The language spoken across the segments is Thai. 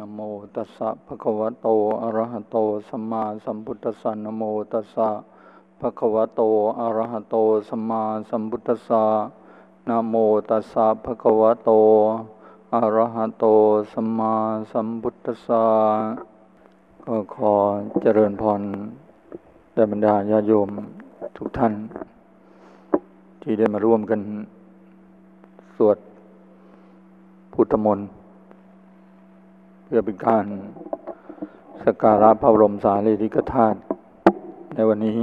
นะโมตัสสะภะคะวะโตอะระหะโตสัมมาสัมพุทธัสสะนะโมตัสสะภะคะวะโตอะระหะโตสัมมาสัมพุทธัสสะนะโมตัสสะภะคะวะโตอะระหะโตสัมมาสัมพุทธัสสะก็ขอเจริญพรแด่บรรดาญาโยมทุกท่าน ที่ได้มาร่วมกัน สวดพุทธมนต์ พื่อเป็นการสกการะพระบรมสารีริกธาตุในวันนี้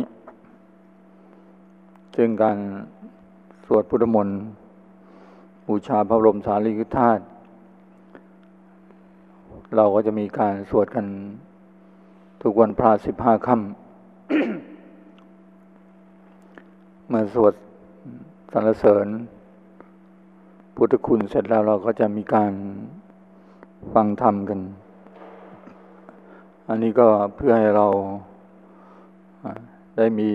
ซึ่งการสวดพุทธมนต์บูชาพระบรมสารีริกธาตุเราก็จะมีการสวดกันทุกวันพระสิบห้าค่ำเมื่อสวดสรรเสริญ พุทธคุณเสร็จแล้วเราก็จะมีการ ฟังธรรมกัน อันนี้ก็เพื่อให้เราได้มี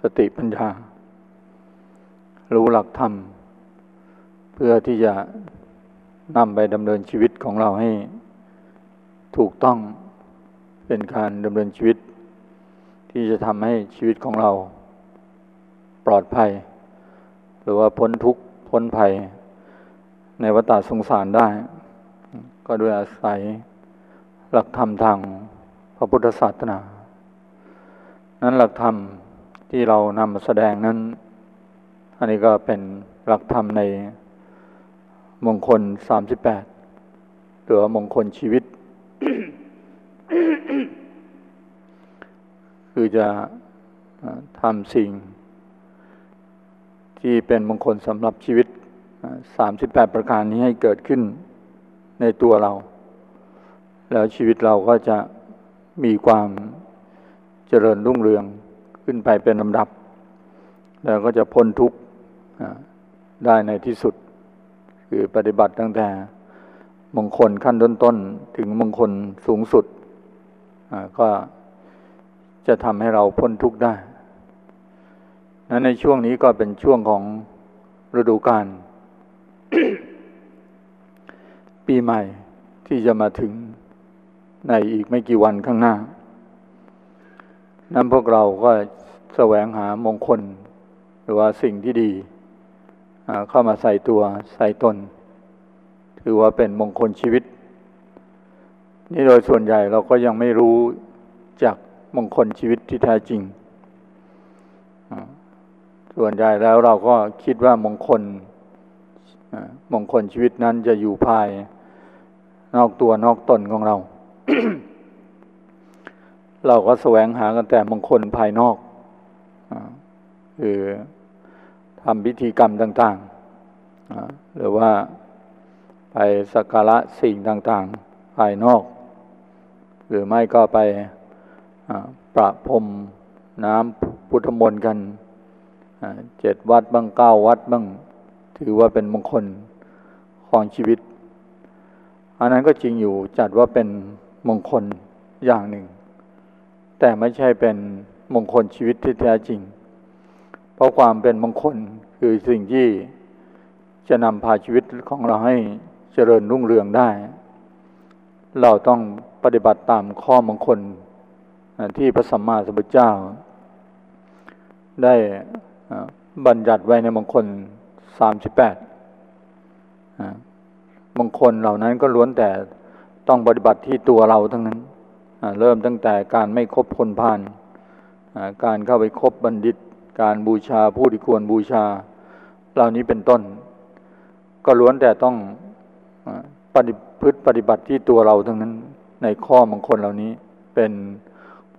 สติปัญญา รู้หลักธรรม เพื่อที่จะนำไปดำเนินชีวิตของเราให้ถูกต้องเป็นการดำเนินชีวิต ที่จะทำให้ชีวิตของเราปลอดภัย หรือว่าพ้นทุกข์พ้นภัยในวัฏสงสารได้ ก็โดยอาศัยหลักธรรมทางพระพุทธศาสนา นั้นหลักธรรมที่เรานำมาแสดงนั้น อันนี้ก็เป็นหลักธรรมในมงคลสามสิบแปดหรือมงคลชีวิต คือจะทำสิ่ง ที่เป็นมงคลสำหรับชีวิตสามสิบแปดประการนี้ให้เกิดขึ้น ในตัวเรา แล้วชีวิตเราก็จะมีความเจริญรุ่งเรืองขึ้นไปเป็นลำดับ แล้วก็จะพ้นทุกข์ได้ในที่สุด คือปฏิบัติตั้งแต่มงคลขั้นต้นๆถึงมงคลสูงสุด ก็จะทำให้เราพ้นทุกข์ได้นั้นในช่วงนี้ก็เป็นช่วงของฤดูกาล ปีใหม่ที่จะมาถึงในอีกไม่กี่วันข้างหน้า นั้นพวกเราก็แสวงหามงคล หรือว่าสิ่งที่ดี เข้ามาใส่ตัวใส่ตน ถือว่าเป็นมงคลชีวิต นี่โดยส่วนใหญ่เราก็ยังไม่รู้จากมงคลชีวิตที่แท้จริง ส่วนใหญ่แล้วเราก็คิดว่ามงคลมงคลชีวิตนั้นจะอยู่ภาย นอกตัวนอกตนของเรา เราก็แสวงหากันแต่มงคลภายนอกคือทำพิธีกรรมต่างๆหรือว่าไปสักการะสิ่งต่างๆ ภายนอก หรือไม่ก็ไปประพรมน้ำพุทธมนต์กันเจ็ดวัดบ้างเก้าวัดบ้าง ถือว่าเป็นมงคลของชีวิต อันนั้นก็จริงอยู่จัดว่าเป็นมงคลอย่างหนึ่ง แต่ไม่ใช่เป็นมงคลชีวิตที่แท้จริง เพราะความเป็นมงคลคือสิ่งที่จะนำพาชีวิตของเราให้เจริญรุ่งเรืองได้ เราต้องปฏิบัติตามข้อมงคลที่พระสัมมาสัมพุทธเจ้า ได้บัญญัติไว้ในมงคลสามสิบแปด มงคลเหล่านั้นก็ล้วนแต่ต้องปฏิบัติที่ตัวเราทั้งนั้นเริ่มตั้งแต่การไม่คบคนพาลการเข้าไปคบบัณฑิต การบูชาผู้ที่ควรบูชา เหล่านี้เป็นต้น ก็ล้วนแต่ต้องปฏิพฤติปฏิบัติที่ตัวเราทั้งนั้น ในข้อมงคลเหล่านี้เป็น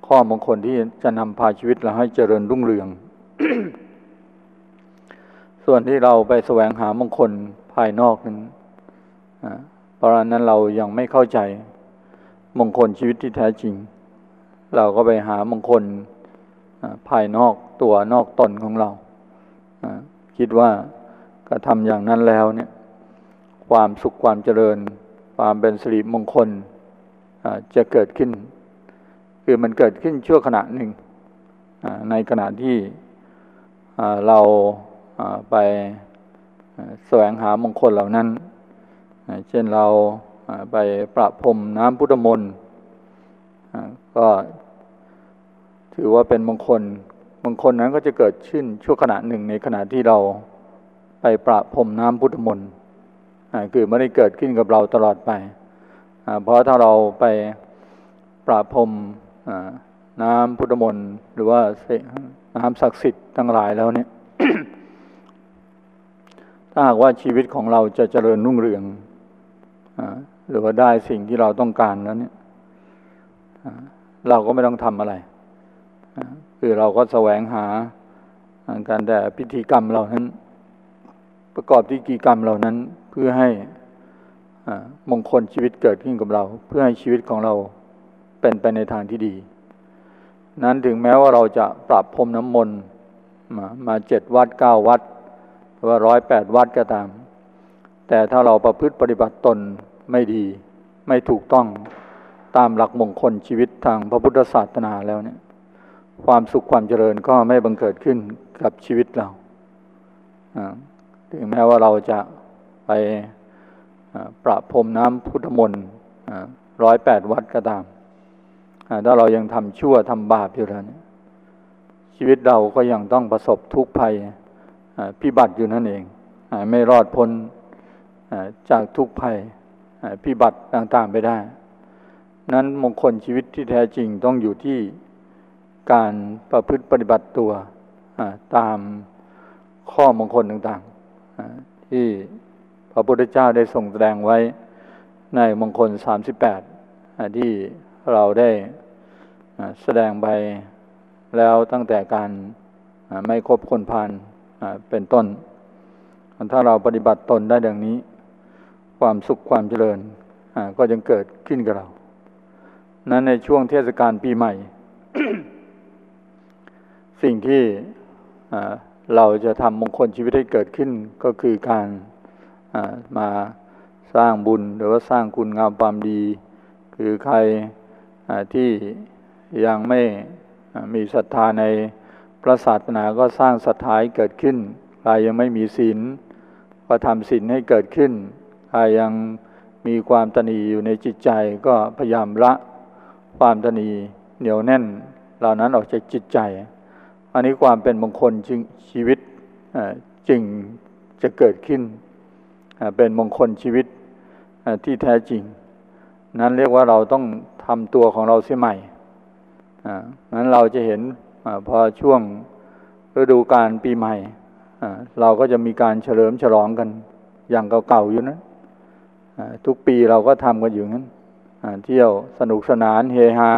ข้อมงคลที่จะนำพาชีวิตเราให้เจริญรุ่งเรือง ส่วนที่เราไปแสวงหามงคลภายนอกนั้น เพราะนั้นเรายังไม่เข้าใจมงคลชีวิตที่แท้จริง เราก็ไปหามงคลภายนอกตัวนอกตนของเรา คิดว่ากระทำอย่างนั้นแล้วเนี่ย ความสุขความเจริญ ความเป็นสิริมงคลจะเกิดขึ้น คือมันเกิดขึ้นชั่วขณะหนึ่ง ในขณะที่เราไปแสวงหามงคลเหล่านั้น เช่นเราไปประพรมน้ำพุทธมนต์ก็ถือว่าเป็นมงคลมงคลนั้นก็จะเกิดขึ้นชั่วขณะหนึ่งในขณะที่เราไปประพรมน้ำพุทธมนต์คือไม่ได้เกิดขึ้นกับเราตลอดไป เพราะถ้าเราไปประพรมน้ำพุทธมนต์หรือว่าน้ำศักดิ์สิทธิ์ทั้งหลายแล้วเนี่ยถ้าหากว่าชีวิตของเราจะเจริญรุ่งเรือง หรือว่าได้สิ่งที่เราต้องการแล้วเนี่ยเราก็ไม่ต้องทำอะไร คือเราก็แสวงหาการแต่พิธีกรรมเหล่านั้น ประกอบพิธีกรรมเหล่านั้นเพื่อให้มงคลชีวิตเกิดขึ้นกับเรา เพื่อให้ชีวิตของเราเป็นไปในทางที่ดี นั้นถึงแม้ว่าเราจะปรับพรมน้ำมนต์มามาเจ็ดวัดเก้าวัด หรือว่าร้อยแปดวัดก็ตาม แต่ถ้าเราประพฤติปฏิบัติตน ไม่ดี ไม่ถูกต้องตามหลักมงคลชีวิตทางพระพุทธศาสนาแล้วเนี่ย ความสุขความเจริญก็ไม่บังเกิดขึ้นกับชีวิตเราถึงแม้ว่าเราจะไปประพรมน้ำพุทธมนต์ร้อยแปดวัดก็ตามถ้าเรายังทำชั่วทำบาปอยู่แล้วเนี่ยชีวิตเราก็ยังต้องประสบทุกข์ภัยพิบัติอยู่นั่นเอง ไม่รอดพ้นจากทุกข์ภัย พิบัติต่างๆไปได้ นั้นมงคลชีวิตที่แท้จริงต้องอยู่ที่การประพฤติปฏิบัติตัวตามข้อมงคลต่างๆที่พระพุทธเจ้าได้ทรงแสดงไว้ในมงคลสามสิบแปดที่เราได้แสดงไปแล้วตั้งแต่การไม่ครบคนพานเป็นต้น ถ้าเราปฏิบัติตนได้ดังนี้ ความสุขความเจริญก็จะเกิดขึ้นกับเรา นั้นในช่วงเทศกาลปีใหม่ สิ่งที่เราจะทำมงคลชีวิตให้เกิดขึ้นก็คือการมาสร้างบุญหรือว่าสร้างคุณงามความดี คือใครที่ยังไม่มีศรัทธาในพระศาสนาก็สร้างศรัทธาให้เกิดขึ้น ใครยังไม่มีศีลก็ทำศีลให้เกิดขึ้น ใครยังมีความตนีอยู่ในจิตใจก็พยายามละความตนีเหนียวแน่น เหล่านั้นออกจากจิตใจ อันนี้ความเป็นมงคลจึงชีวิตจึงจะเกิดขึ้น เป็นมงคลชีวิตที่แท้จริง นั้นเรียกว่าเราต้องทำตัวของเราเสียใหม่นั้นเราจะเห็นพอช่วงฤดูการปีใหม่ เราก็จะมีการเฉลิมฉลองกันอย่างเก่าๆอยู่นะ ทุกปีเราก็ทำกันอยู่นั้นเที่ยวสนุกสนานเฮฮา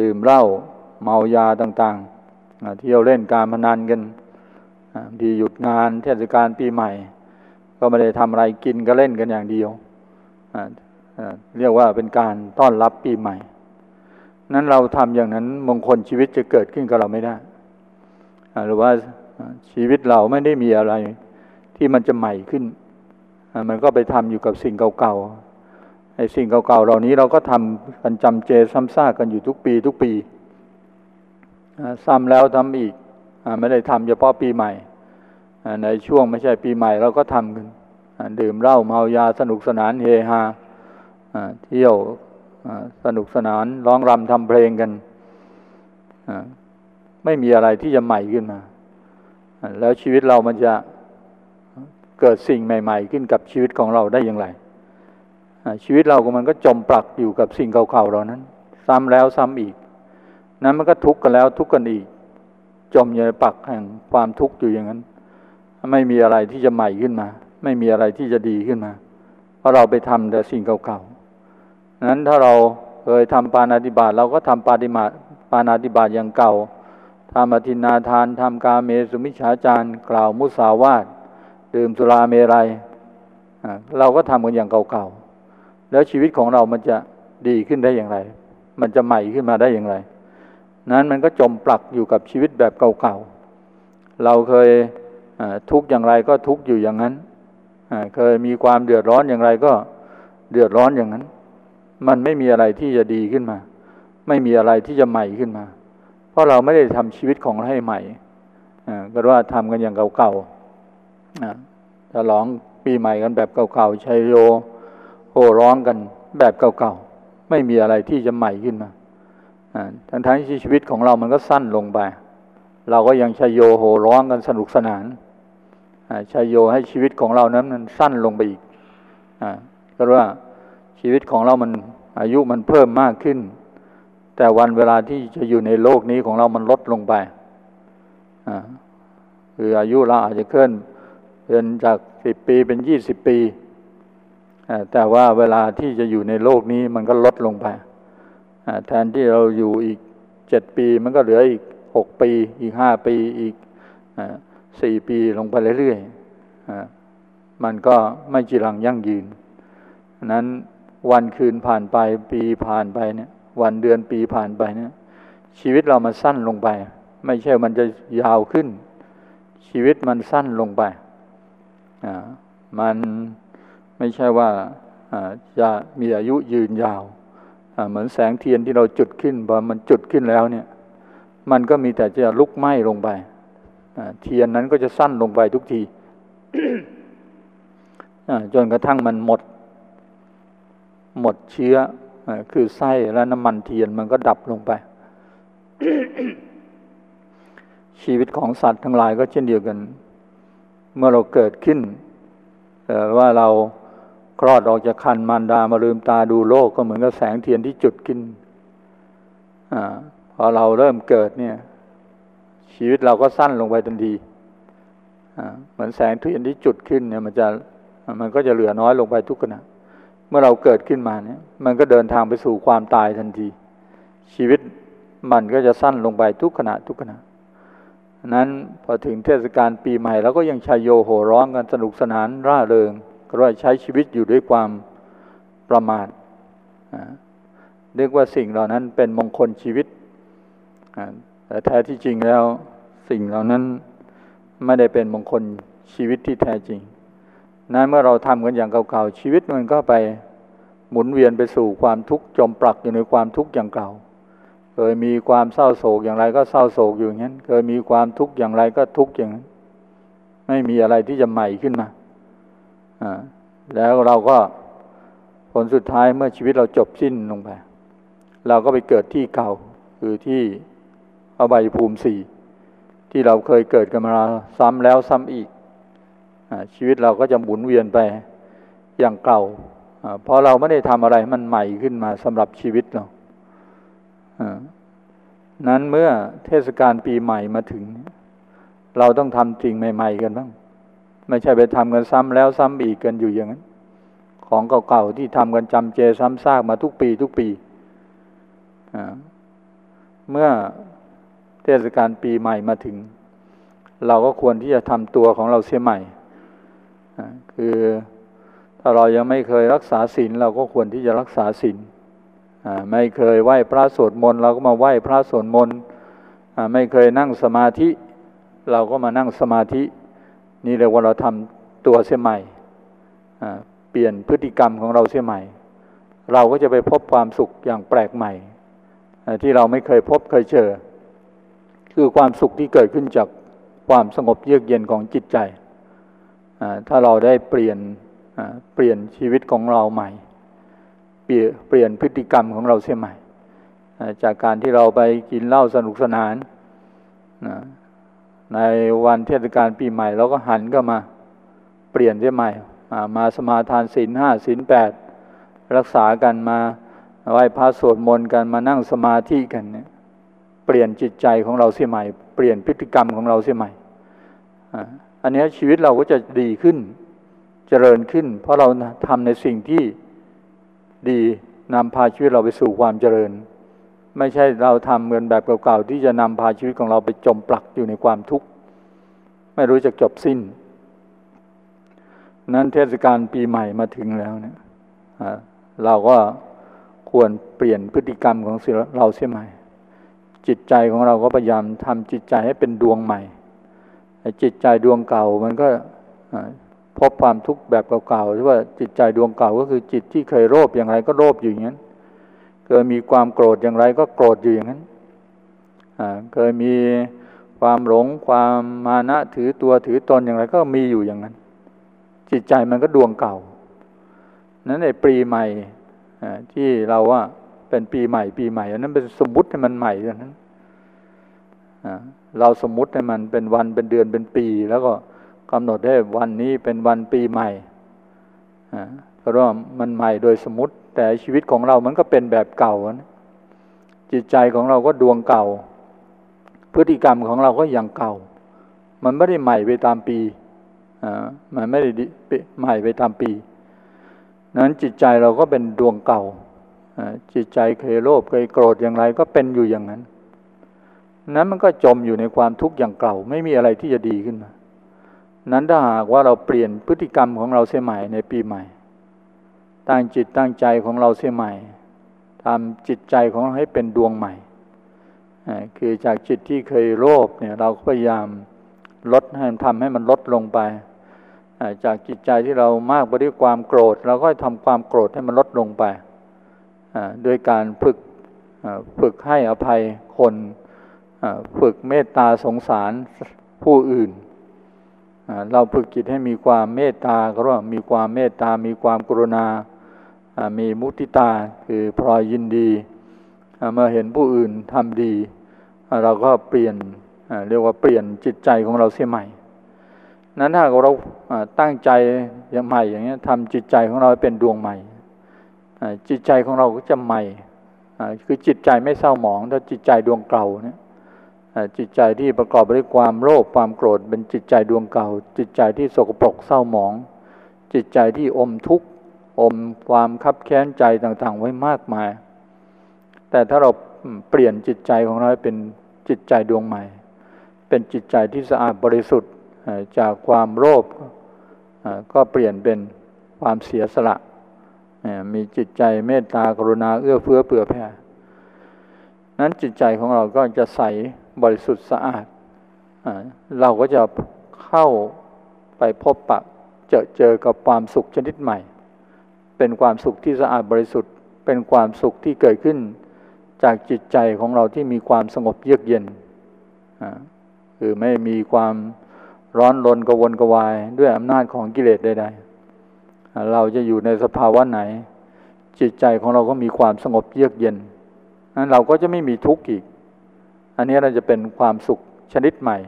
ดื่มเหล้าเมายาต่างๆเที่ยวเล่นการพนันกันดีหยุดงานเทศกาลปีใหม่ ก็ไม่ได้ทำอะไรกินก็เล่นกันอย่างเดียวเรียกว่าเป็นการต้อนรับปีใหม่ นั้นเราทำอย่างนั้นมงคลชีวิตจะเกิดขึ้นกับเราไม่ได้ หรือว่าชีวิตเราไม่ได้มีอะไรที่มันจะใหม่ขึ้น มันก็ไปทำอยู่กับสิ่งเก่าๆไอ้สิ่งเก่าๆเหล่านี้เราก็ทำกันจำเจซ้ำซากกันอยู่ทุกปีทุกปีซ้ำแล้วทำอีกอไม่ได้ทำเฉพาะปีใหม่ในช่วงไม่ใช่ปีใหม่เราก็ทำกันดื่มเหล้าเมายาสนุกสนานเฮฮาเที่ยวสนุกสนานร้องรำทำเพลงกันไม่มีอะไรที่จะใหม่ขึ้นมา แล้วชีวิตเรามันจะ เกิดสิ่งใหม่ ๆ ขึ้นกับชีวิตของเราได้อย่างไร ชีวิตเราก็มันก็จมปลักอยู่กับสิ่งเก่าๆเหล่านั้น ซ้ำแล้วซ้ำอีก นั้นมันก็ทุกข์กันแล้วทุกข์กันอีก จมอยู่ในปักแห่งความทุกข์อยู่อย่างนั้น ไม่มีอะไรที่จะใหม่ขึ้นมา ไม่มีอะไรที่จะดีขึ้นมา เพราะเราไปทำแต่สิ่งเก่าๆนั้นถ้าเราเคยทำปานาติบาตเราก็ทำปาติมาปานาติบาตอย่างเก่าทำอธินาทานทำกาเมสุมิชฌาจารกล่าวมุสาวาท ดื่มสุราเมรัยเราก็ทำกันอย่างเก่าๆ แล้วชีวิตของเรามันจะดีขึ้นได้อย่างไร มันจะใหม่ขึ้นมาได้อย่างไร นั้นมันก็จมปลักอยู่กับชีวิตแบบเก่าๆ เราเคยทุกข์อย่างไรก็ทุกข์อยู่อย่างนั้น เคยมีความเดือดร้อนอย่างไรก็เดือดร้อนอย่างนั้น มันไม่มีอะไรที่จะดีขึ้นมา ไม่มีอะไรที่จะใหม่ขึ้นมา เพราะเราไม่ได้ทำชีวิตของเราให้ใหม่ก็ว่าทำกันอย่างเก่าๆ ฉลองปีใหม่กันแบบเก่าๆชัยโยโห่ร้องกันแบบเก่าๆ ไม่มีอะไรที่จะใหม่ขึ้นมาทั้งทั้งที่ชีวิตของเรามันก็สั้นลงไป เราก็ยังชัยโยโห่ร้องกันสนุกสนานชัยโยให้ชีวิตของเรานั้นมันสั้นลงไปอีกก็ว่าชีวิตของเรามันอายุมันเพิ่มมากขึ้น แต่วันเวลาที่จะอยู่ในโลกนี้ของเรามันลดลงไปคืออายุเราอาจจะเคลื่อน เป็นจากสิบปีเป็นยี่สิบปี แต่ว่าเวลาที่จะอยู่ในโลกนี้มันก็ลดลงไป แทนที่เราอยู่อีกเจ็ดปีมันก็เหลืออีกหกปี อีกห้าปีอีกสี่ปีลงไปเรื่อยๆมันก็ไม่จีรังยั่งยืนนั้นวันคืนผ่านไปปีผ่านไปเนี่ยวันเดือนปีผ่านไปเนี่ยชีวิตเรามันสั้นลงไป ไม่ใช่มันจะยาวขึ้น ชีวิตมันสั้นลงไป มันไม่ใช่ว่าจะมีอายุยืนยาว เหมือนแสงเทียนที่เราจุดขึ้นพอมันจุดขึ้นแล้วเนี่ย มันก็มีแต่จะลุกไหม้ลงไปเทียนนั้นก็จะสั้นลงไปทุกทีจนกระทั่งมันหมด หมดเชื้อคือไส้และน้ำมันเทียนมันก็ดับลงไป ชีวิตของสัตว์ทั้งหลายก็เช่นเดียวกัน เมื่อเราเกิดขึ้นว่าเราคลอดออกจากคันมารดามาลืมตาดูโลกก็เหมือนกับแสงเทียนที่จุดขึ้นอพอเราเริ่มเกิดเนี่ย ชีวิตเราก็สั้นลงไปทันทีเหมือนแสงเทียนที่จุดขึ้นเนี่ย มันจะมันก็จะเหลือน้อยลงไปทุกขณะเมื่อเราเกิดขึ้นมาเนี่ย มันก็เดินทางไปสู่ความตายทันที ชีวิตมันก็จะสั้นลงไปทุกขณะทุกขณะ นั้นพอถึงเทศกาลปีใหม่เราก็ยังชายโยโห่ร้องกันสนุกสนานร่าเริงก็ว่าใช้ชีวิตอยู่ด้วยความประมาทเรียกว่าสิ่งเหล่านั้นเป็นมงคลชีวิตแต่แท้ที่จริงแล้วสิ่งเหล่านั้นไม่ได้เป็นมงคลชีวิตที่แท้จริง นั้นเมื่อเราทำกันอย่างเก่าๆชีวิตมันก็ไปหมุนเวียนไปสู่ความทุกข์จมปลักอยู่ในความทุกข์อย่างเก่า เคยมีความเศร้าโศกอย่างไรก็เศร้าโศกอยู่อย่างนั้น เคยมีความทุกข์อย่างไรก็ทุกข์อย่างนั้น ไม่มีอะไรที่จะใหม่ขึ้นมาแล้วเราก็ผลสุดท้ายเมื่อชีวิตเราจบสิ้นลงไป เราก็ไปเกิดที่เก่า คือที่อบายภูมิสี่ที่เราเคยเกิดกันมาซ้ำแล้วซ้ำอีกอชีวิตเราก็จะหมุนเวียนไปอย่างเก่าเพราะเราไม่ได้ทำอะไรมันใหม่ขึ้นมาสำหรับชีวิตเรา นั้นเมื่อเทศกาลปีใหม่มาถึง เราต้องทำสิ่งใหม่ ๆ กันบ้าง ไม่ใช่ไปทำกันซ้ำแล้วซ้ำอีกกันอยู่อย่างนั้น ของเก่าๆที่ทำกันจำเจซ้ำซากมาทุกปีทุกปี เมื่อเทศกาลปีใหม่มาถึง เราก็ควรที่จะทำตัวของเราเสียใหม่ คือถ้าเรายังไม่เคยรักษาศีลเราก็ควรที่จะรักษาศีล ไม่เคยไหว้พระสวดมนต์เราก็มาไหว้พระสวดมนต์ไม่เคยนั่งสมาธิ เราก็มานั่งสมาธิ นี่เรียกว่าเราทำตัวเสียใหม่เปลี่ยนพฤติกรรมของเราเสียใหม่ เราก็จะไปพบความสุขอย่างแปลกใหม่ ที่เราไม่เคยพบเคยเจอ คือความสุขที่เกิดขึ้นจากความสงบเยือกเย็นของจิตใจ ถ้าเราได้เปลี่ยนเปลี่ยนชีวิตของเราใหม่ เปลี่ยนเปลี่ยนพฤติกรรมของเราเสียใหม่ จากการที่เราไปกินเหล้าสนุกสนานในวันเทศกาลปีใหม่ เราก็หันก็มาเปลี่ยนเสียใหม่ มาสมาทานศีลห้าศีลแปดรักษากันมาไหว้พระสวดมนต์กันมานั่งสมาธิกันเนี่ยเปลี่ยนจิตใจของเราเสียใหม่ เปลี่ยนพฤติกรรมของเราเสียใหม่อันนี้ชีวิตเราก็จะดีขึ้นเจริญขึ้น เพราะเราทำในสิ่งที่ ดีนำพาชีวิตเราไปสู่ความเจริญ ไม่ใช่เราทำเงินแบบเก่าๆที่จะนำพาชีวิตของเราไปจมปลักอยู่ในความทุกข์ไม่รู้จะจบสิ้น นั้นเทศกาลปีใหม่มาถึงแล้วเนี่ยเราก็ควรเปลี่ยนพฤติกรรมของเราเสียใหม่ จิตใจของเราก็พยายามทำจิตใจให้เป็นดวงใหม่จิตใจดวงเก่ามันก็ พบความทุกข์แบบเก่าๆที่ว่าจิตใจดวงเก่าก็คือจิตที่เคยโลภอย่างไรก็โลภอยู่อย่างนั้นเคยมีความโกรธอย่างไรก็โกรธอยู่อย่างนั้นเคยมีความหลงความมานะถือตัวถือตนอย่างไรก็มีอยู่อย่างนั้น จิตใจมันก็ดวงเก่า นั้นในปีใหม่ที่เราว่าเป็นปีใหม่ ปีใหม่อันนั้นเป็นสมมติให้มันใหม่เท่านั้นเราสมมติให้มันเป็นวันเป็นเดือนเป็นปีแล้วก็ กำหนดให้วันนี้เป็นวันปีใหม่เพราะว่ามันใหม่โดยสมมติ แต่ชีวิตของเรามันก็เป็นแบบเก่า จิตใจของเราก็ดวงเก่า พฤติกรรมของเราก็ยังเก่า มันไม่ได้ใหม่ไปตามปีมันไม่ได้ใหม่ไปตามปีนั้นจิตใจเราก็เป็นดวงเก่าจิตใจเคยโลภเคยโกรธอย่างไรก็เป็นอยู่อย่างนั้น นั้นมันก็จมอยู่ในความทุกข์อย่างเก่า ไม่มีอะไรที่จะดีขึ้นมา นั้นถ้าหากว่าเราเปลี่ยนพฤติกรรมของเราเสียใหม่ในปีใหม่ ตั้งจิตตั้งใจของเราเสียใหม่ทำจิตใจของเราให้เป็นดวงใหม่คือจากจิตที่เคยโลภเนี่ยเราพยายามลดให้ทำให้มันลดลงไปจากจิตใจที่เรามากไปด้วยความโกรธเราก็ทำความโกรธให้มันลดลงไปด้วยการฝึกฝึกให้อภัยคนฝึกเมตตาสงสารผู้อื่น เราฝึกจิตให้มีความเมตตาก็ว่ามีความเมตตา มีความกรุณา มีมุติตาคือพลอยยินดีเมื่อเห็นผู้อื่นทำดี เราก็เปลี่ยนเรียกว่าเปลี่ยนจิตใจของเราเสียใหม่ นั้นถ้าเราตั้งใจอย่างใหม่อย่างนี้ทำจิตใจของเราเป็นดวงใหม่ จิตใจของเราก็จะใหม่คือจิตใจไม่เศร้าหมองถ้าจิตใจดวงเก่าเนี่ย จิตใจที่ประกอบด้วยความโลภความโกรธเป็นจิตใจดวงเก่า จิตใจที่สกปรกเศร้าหมอง จิตใจที่อมทุกข์อมความคับแค้นใจต่างๆ ไว้มากมาย แต่ถ้าเราเปลี่ยนจิตใจของเราเป็นจิตใจดวงใหม่ เป็นจิตใจที่สะอาดบริสุทธิ์จากความโลภก็เปลี่ยนเป็นความเสียสละ มีจิตใจเมตตากรุณาเอื้อเฟื้อเผื่อแผ่นั้นจิตใจของเราก็จะใส บริสุทธิ์สะอาดเราก็จะเข้าไปพบปะเจอเจอกับความสุขชนิดใหม่ เป็นความสุขที่สะอาดบริสุทธิ์ เป็นความสุขที่เกิดขึ้น จากจิตใจของเราที่มีความสงบเยือกเย็นคือไม่มีความร้อนรนกวนกวายด้วยอำนาจของกิเลสใดๆเราจะอยู่ในสภาวะไหน จิตใจของเราก็มีความสงบเยือกเย็นนั้นเราก็จะไม่มีทุกข์อีก อันนี้เราจะเป็นความสุขชนิดใหม่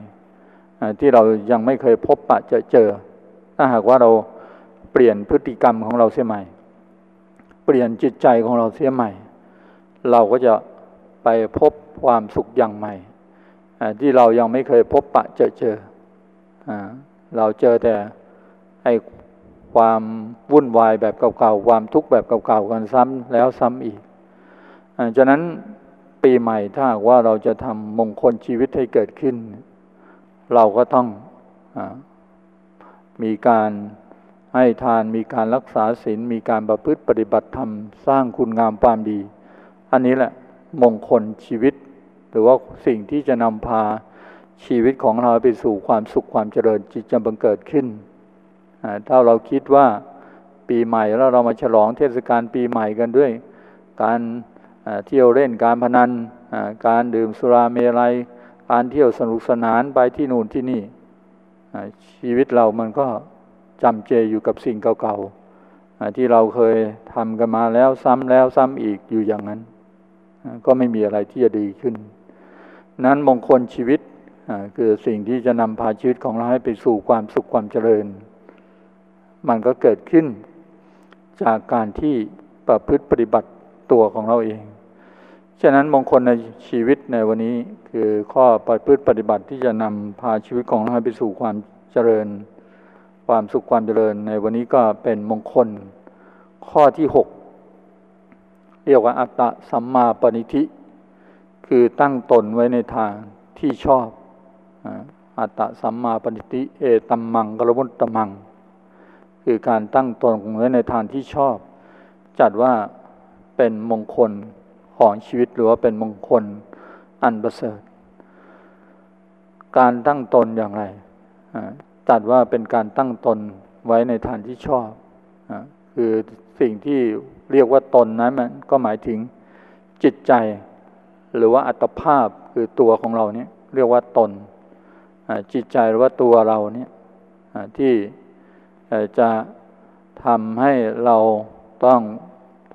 ที่เรายังไม่เคยพบปะจอเจอ ถ้าหากว่าเราเปลี่ยนพฤติกรรมของเราเสียใหม่ เปลี่ยนจิตใจของเราเสียใหม่ เราก็จะไปพบความสุขอย่างใหม่ที่เรายังไม่เคยพบปะเจอเจอ เราเจอแต่ไอ้ความวุ่นวายแบบเก่าๆ ความทุกข์แบบเก่าๆ กันซ้ำแล้วซ้ำอีกฉะนั้น ปีใหม่ถ้าว่าเราจะทำมงคลชีวิตให้เกิดขึ้น เราก็ต้องอมีการให้ทานมีการรักษาศีลมีการประพฤติปฏิบัติธรรม สร้างคุณงามความดี อันนี้แหละมงคลชีวิต หรือว่าสิ่งที่จะนำพาชีวิตของเราไปสู่ความสุขความเจริญจิตจะบังเกิดขึ้น ถ้าเราคิดว่าปีใหม่แล้วเรามาฉลองเทศกาลปีใหม่กันด้วย การ เที่ยวเล่นการพนันการดื่มสุราเมลัยการเที่ยวสนุกสนานไปที่นู่นที่นี่ชีวิตเรามันก็จำเจอยู่กับสิ่งเก่าๆที่เราเคยทำกันมาแล้วซ้ำแล้วซ้ำอีกอยู่อย่างนั้น ก็ไม่มีอะไรที่จะดีขึ้น นั้นมงคลชีวิตคือสิ่งที่จะนำพาชีวิตของเราให้ไปสู่ความสุขความเจริญ มันก็เกิดขึ้นจากการที่ประพฤติปฏิบัติตัวของเราเอง ฉะนั้นมงคลในชีวิตในวันนี้คือข้อปฏิพฤติปฏิบัติที่จะนำพาชีวิตของเราไปสู่ความเจริญ ความสุขความเจริญ ในวันนี้ก็เป็นมงคล ข้อที่หกเรียกว่าอัตตะสัมมาปณิธิ คือตั้งตนไว้ในทางที่ชอบอัตตะสัมมาปณิธิเอตัมมังกลมุตตมัง คือการตั้งตนไว้ในทางที่ชอบ จัดว่าเป็นมงคล ของชีวิตหรือว่าเป็นมงคลอันประเสริฐ การตั้งตนอย่างไรจัดว่าเป็นการตั้งตนไว้ในฐานที่ชอบ คือสิ่งที่เรียกว่าตนนั้นมันก็หมายถึงจิตใจ หรือว่าอัตภาพคือตัวของเราเนี่ยเรียกว่าตน จิตใจหรือว่าตัวเราเนี่ยที่จะทำให้เราต้อง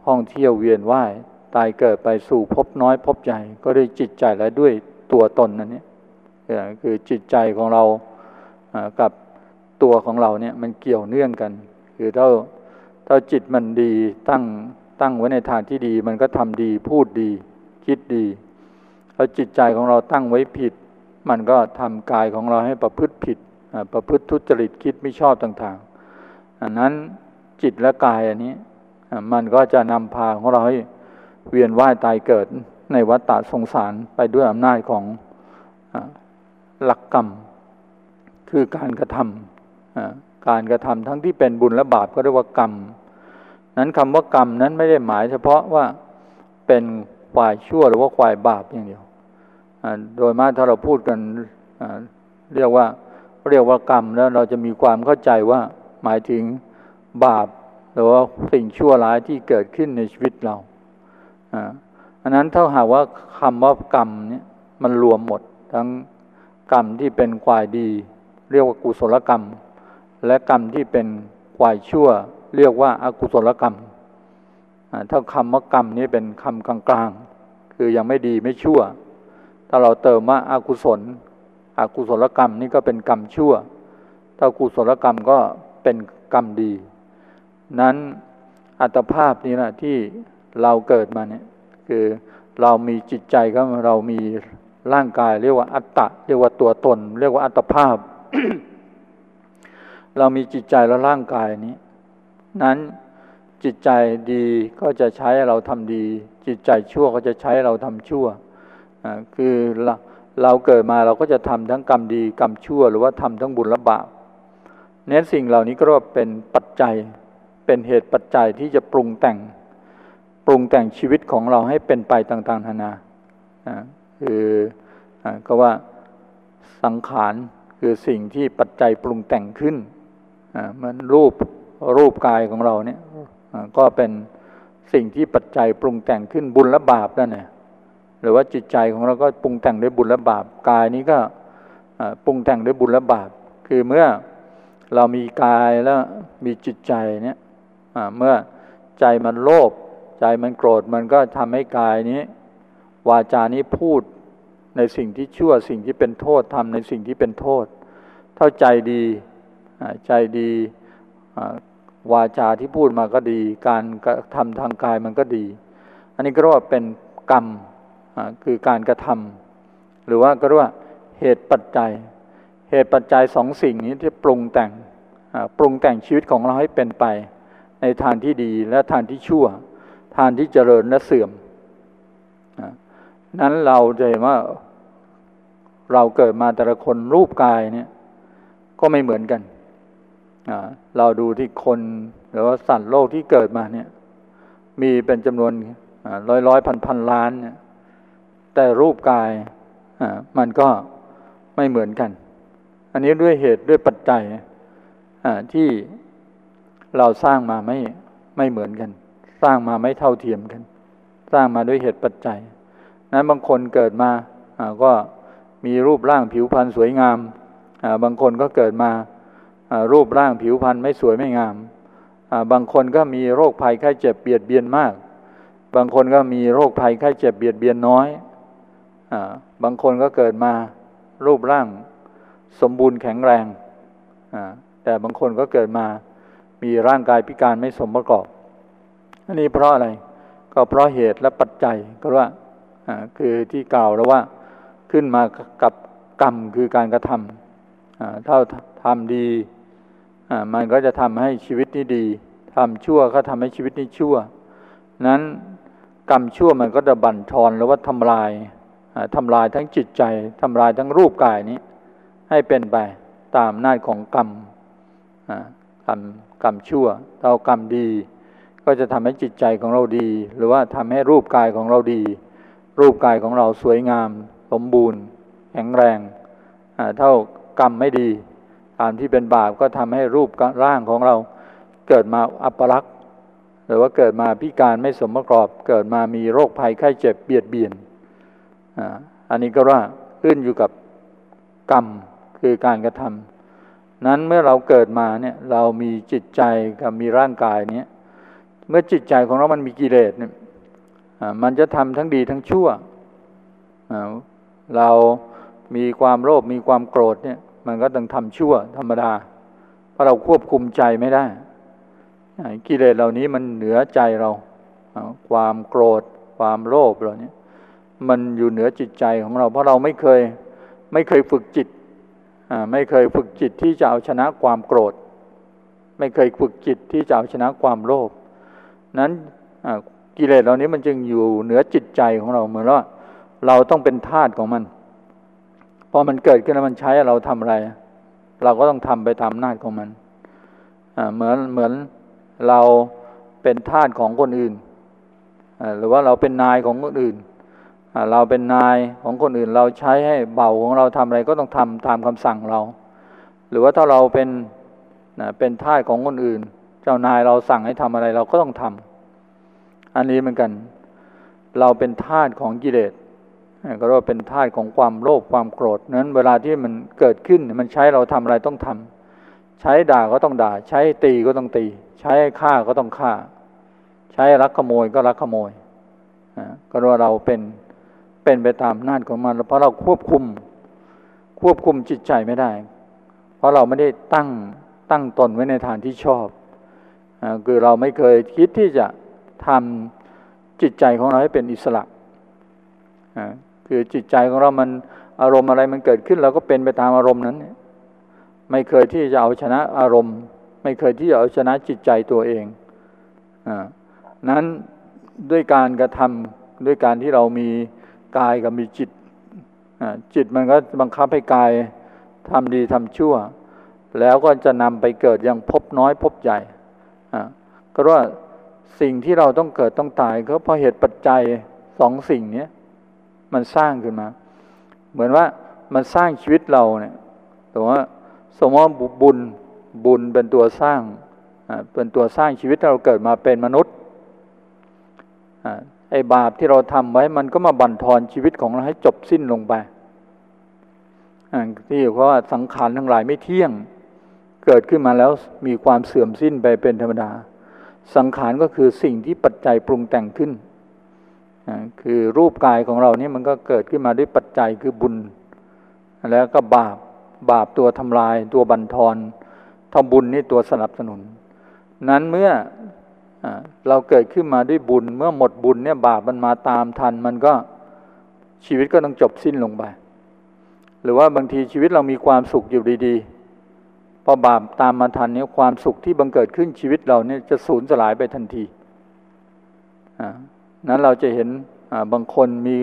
ท่องเที่ยวเวียนว่าย ตายเกิดไปสู่พบน้อยพบใหญ่ก็ด้วยจิตใจและด้วยตัวตนนั่นเนี่ยคือจิตใจของเรากับตัวของเราเนี่ยมันเกี่ยวเนื่องกัน คือถ้าถ้าจิตมันดีตั้งตั้งไว้ในทางที่ดี มันก็ทำดีพูดดีคิดดีถ้าจิตใจของเราตั้งไว้ผิด มันก็ทำกายของเราให้ประพฤติผิดประพฤติทุจริตคิดไม่ชอบต่างๆอันนั้นจิตและกายอันนี้มันก็จะนำพาของเราให้ เวียนว่ายตายเกิดในวัฏฏะสงสารไปด้วยอำนาจของหลักกรรม คือการกระทำการกระทำทั้งที่เป็นบุญและบาปก็เรียกว่ากรรม นั้นคำว่ากรรมนั้นไม่ได้หมายเฉพาะว่าเป็นฝ่ายชั่วหรือว่าฝ่ายบาปอย่างเดียวโดยมากถ้าเราพูดกันเรียกว่าเรียกว่ากรรมแล้วเราจะมีความเข้าใจว่าหมายถึงบาปหรือว่าสิ่งชั่วร้ายที่เกิดขึ้นในชีวิตเรา อันนั้นถ้าหากว่าคำว่ากรรมเนี่ยมันรวมหมด ทั้งกรรมที่เป็นควายดี เรียกว่ากุศลกรรม และกรรมที่เป็นควายชั่ว เรียกว่าอากุศลกรรมถ้าคำว่ากรรมนี้เป็นคำกลางๆ คือยังไม่ดีไม่ชั่ว ถ้าเราเติมว่าอากุศลอกุศลกรรมนี่ก็เป็นกรรมชั่ว ถ้ากุศลกรรมก็เป็นกรรมดี นั้นอัตภาพนี้นะที่ เราเกิดมาเนี่ยคือเรามีจิตใจก็เรามีร่างกาย เรียกว่าอัตตะ เรียกว่าตัวตน เรียกว่าอัตภาพ เรามีจิตใจและร่างกายนี้ นั้นจิตใจดีก็จะใช้เราทำดี จิตใจชั่วก็จะใช้เราทำชั่วคือเราเกิดมาเราก็จะทำทั้งกรรมดีกรรมชั่ว หรือว่าทำทั้งบุญและบาปเน้นสิ่งเหล่านี้ก็เรียกว่าเป็นปัจจัยเป็นเหตุปัจจัยที่จะปรุงแต่ง ปรุงแต่งชีวิตของเราให้เป็นไปต่างๆนานาคืออก็ว่าสังขารคือสิ่งที่ปัจจัยปรุงแต่งขึ้นมันรูปรูปกายของเราเนี่ยก็เป็นสิ่งที่ปัจจัยปรุงแต่งขึ้นบุญและบาปนั่นแหละหรือว่าจิตใจของเราก็ปรุงแต่งด้วยบุญและบาปกายนี้ก็ปรุงแต่งด้วยบุญและบาป คือเมื่อเรามีกายแล้วมีจิตใจเนี่ยเมื่อใจมันโลภ ใจมันโกรธมันก็ทำให้กายนี้ วาจานี้พูดในสิ่งที่ชั่วสิ่งที่เป็นโทษทำในสิ่งที่เป็นโทษ เท่าใจดีใจดีวาจาที่พูดมาก็ดี การทำทางกายมันก็ดี อันนี้ก็เรียกว่าเป็นกรรมคือการกระทำหรือว่าก็เรียกว่าเหตุปัจจัย เหตุปัจจัยสองสิ่งนี้ที่ปรุงแต่งปรุงแต่งชีวิตของเราให้เป็นไป ในทางที่ดีและทางที่ชั่ว ทางที่เจริญและเสื่อมนั้นเราจะเห็นว่าเราเกิดมาแต่ละคนรูปกายเนี่ยก็ไม่เหมือนกัน เราดูที่คนหรือว่าสัตว์โลกที่เกิดมาเนี่ยมีเป็นจำนวนร้อยร้อยพันพันล้านเนี่ยแต่รูปกายมันก็ไม่เหมือนกัน อันนี้ด้วยเหตุด้วยปัจจัยที่เราสร้างมาไม่ไม่เหมือนกัน ร้างมาไม่เท่าเทียมกัน สร้างมาด้วยเหตุปัจจัย นั้นบางคนเกิดมาก็มีรูปร่างผิวพรรณสวยงาม บางคนก็เกิดมารูปร่างผิวพรรณไม่สวยไม่งาม บางคนก็มีโรคภัยไข้เจ็บเบียดเบียนมาก บางคนก็มีโรคภัยไข้เจ็บเบียดเบียนน้อย บางคนก็เกิดมารูปร่างสมบูรณ์แข็งแรง แต่บางคนก็เกิดมามีร่างกายพิการไม่สมประกอบ อันนี้เพราะอะไร ก็เพราะเหตุและปัจจัยก็ว่าคือที่กล่าวแล้วว่าขึ้นมากับกรรมคือการกระทำถ้าทำดีมันก็จะทำให้ชีวิตนี้ดีทำชั่วก็ทำให้ชีวิตนี้ชั่ว นั้นกรรมชั่วมันก็จะบั่นทอนหรือว่าทำลายทำลายทั้งจิตใจทำลายทั้งรูปกายนี้ ให้เป็นไปตามหน้าของกรรมกรรมกรรมชั่วเรากรรมดี ก็จะทำให้จิตใจของเราดี หรือว่าทำให้รูปกายของเราดี รูปกายของเราสวยงาม สมบูรณ์ แข็งแรงเท่ากรรมไม่ดีตามที่เป็นบาปก็ทำให้รูปร่างของเราเกิดมาอัปลักษณ์หรือว่าเกิดมาพิการไม่สมประกอบ เกิดมามีโรคภัยไข้เจ็บเบียดเบียนอันนี้ก็ว่าขึ้นอยู่กับกรรมคือการกระทำนั้นเมื่อเราเกิดมาเนี่ยเรามีจิตใจกับมีร่างกายเนี้ย เมื่อจิตใจของเรามันมีกิเลสเนี่ยมันจะทำทั้งดีทั้งชั่ว เรามีความโลภมีความโกรธเนี่ย มันก็ต้องทำชั่วธรรมดา เพราะเราควบคุมใจไม่ได้ กิเลสเหล่านี้มันเหนือใจเรา ความโกรธ ความโลภเราเนี่ยมันอยู่เหนือจิตใจของเรา เพราะเราไม่เคยไม่เคยฝึกจิต ไม่เคยฝึกจิตที่จะเอาชนะความโกรธ ไม่เคยฝึกจิตที่จะเอาชนะความโลภ นั้นกิเลสเหล่านี้มันจึงอยู่เหนือจิตใจของเราเหมือนว่าเราต้องเป็นทาสของมันพอมันเกิดขึ้นแล้วมันใช้เราทำอะไร เราก็ต้องทำไปตามอำนาของมันเหมือนเหมือนเราเป็นทาสของคนอื่นหรือว่าเราเป็นนายของคนอื่นเราเป็นนายของคนอื่น เราใช้ให้เบาของเราทำอะไรก็ต้องทำตามคำสั่งเรา หรือว่าถ้าเราเป็นเป็นทาสของคนอื่น เจ้านายเราสั่งให้ทำอะไรเราก็ต้องทำอันนี้เหมือนกัน เราเป็นทาสของกิเลสก็เรียกว่าเป็นทาสของความโลภความโกรธนั้น เวลาที่มันเกิดขึ้นมันใช้เราทำอะไรต้องทำใช้ด่าก็ต้องด่า ใช้ตีก็ต้องตี ใช้ฆ่าก็ต้องฆ่า ใช้รักขโมยก็รักขโมยก็เรียกว่าเราเป็นเป็นไปตามนาจของมันเพราะเราควบคุมควบคุมจิตใจไม่ได้ เพราะเราไม่ได้ตั้งตั้งตนไว้ในทางที่ชอบ คือเราไม่เคยคิดที่จะทำจิตใจของเราให้เป็นอิสระคือจิตใจของเรามันอารมณ์อะไรมันเกิดขึ้นเราก็เป็นไปตามอารมณ์นั้น ไม่เคยที่จะเอาชนะอารมณ์ ไม่เคยที่จะเอาชนะจิตใจตัวเองอนั้นด้วยการกระทำด้วยการที่เรามีกายกับมีจิตจิตมันก็บังคับให้กายทำดีทำชั่ว แล้วก็จะนำไปเกิดยังพบน้อยพบใหญ่ ก็ว่าสิ่งที่เราต้องเกิดต้องตายก็เพราะเหตุปัจจัยสองสิ่งนี้มันสร้างขึ้นมา เหมือนว่ามันสร้างชีวิตเราเนี่ยแต่ว่าสมมติว่าบุญบุญเป็นตัวสร้างเป็นตัวสร้างชีวิตเราเกิดมาเป็นมนุษย์ไอ้บาปที่เราทำไว้มันก็มาบั่นทอนชีวิตของเราให้จบสิ้นลงไปที่เพราะว่าสังขารทั้งหลายไม่เที่ยง เกิดขึ้นมาแล้วมีความเสื่อมสิ้นไปเป็นธรรมดา สังขารก็คือสิ่งที่ปัจจัยปรุงแต่งขึ้น คือรูปกายของเรานี่มันก็เกิดขึ้นมาด้วยปัจจัยคือบุญ แล้วก็บาป บาปตัวทำลายตัวบันทอนทำบุญนี่ตัวสนับสนุน นั้นเมื่อเราเกิดขึ้นมาด้วยบุญ เมื่อหมดบุญเนี่ยบาปมันมาตามทัน มันก็ชีวิตก็ต้องจบสิ้นลงไป หรือว่าบางทีชีวิตเรามีความสุขอยู่ดีๆ พอบาปตามมาทันเนี่ยความสุขที่บังเกิดขึ้นชีวิตเราเนี่ยจะสูญสลายไปทันทีนั้นเราจะเห็นบางคนมี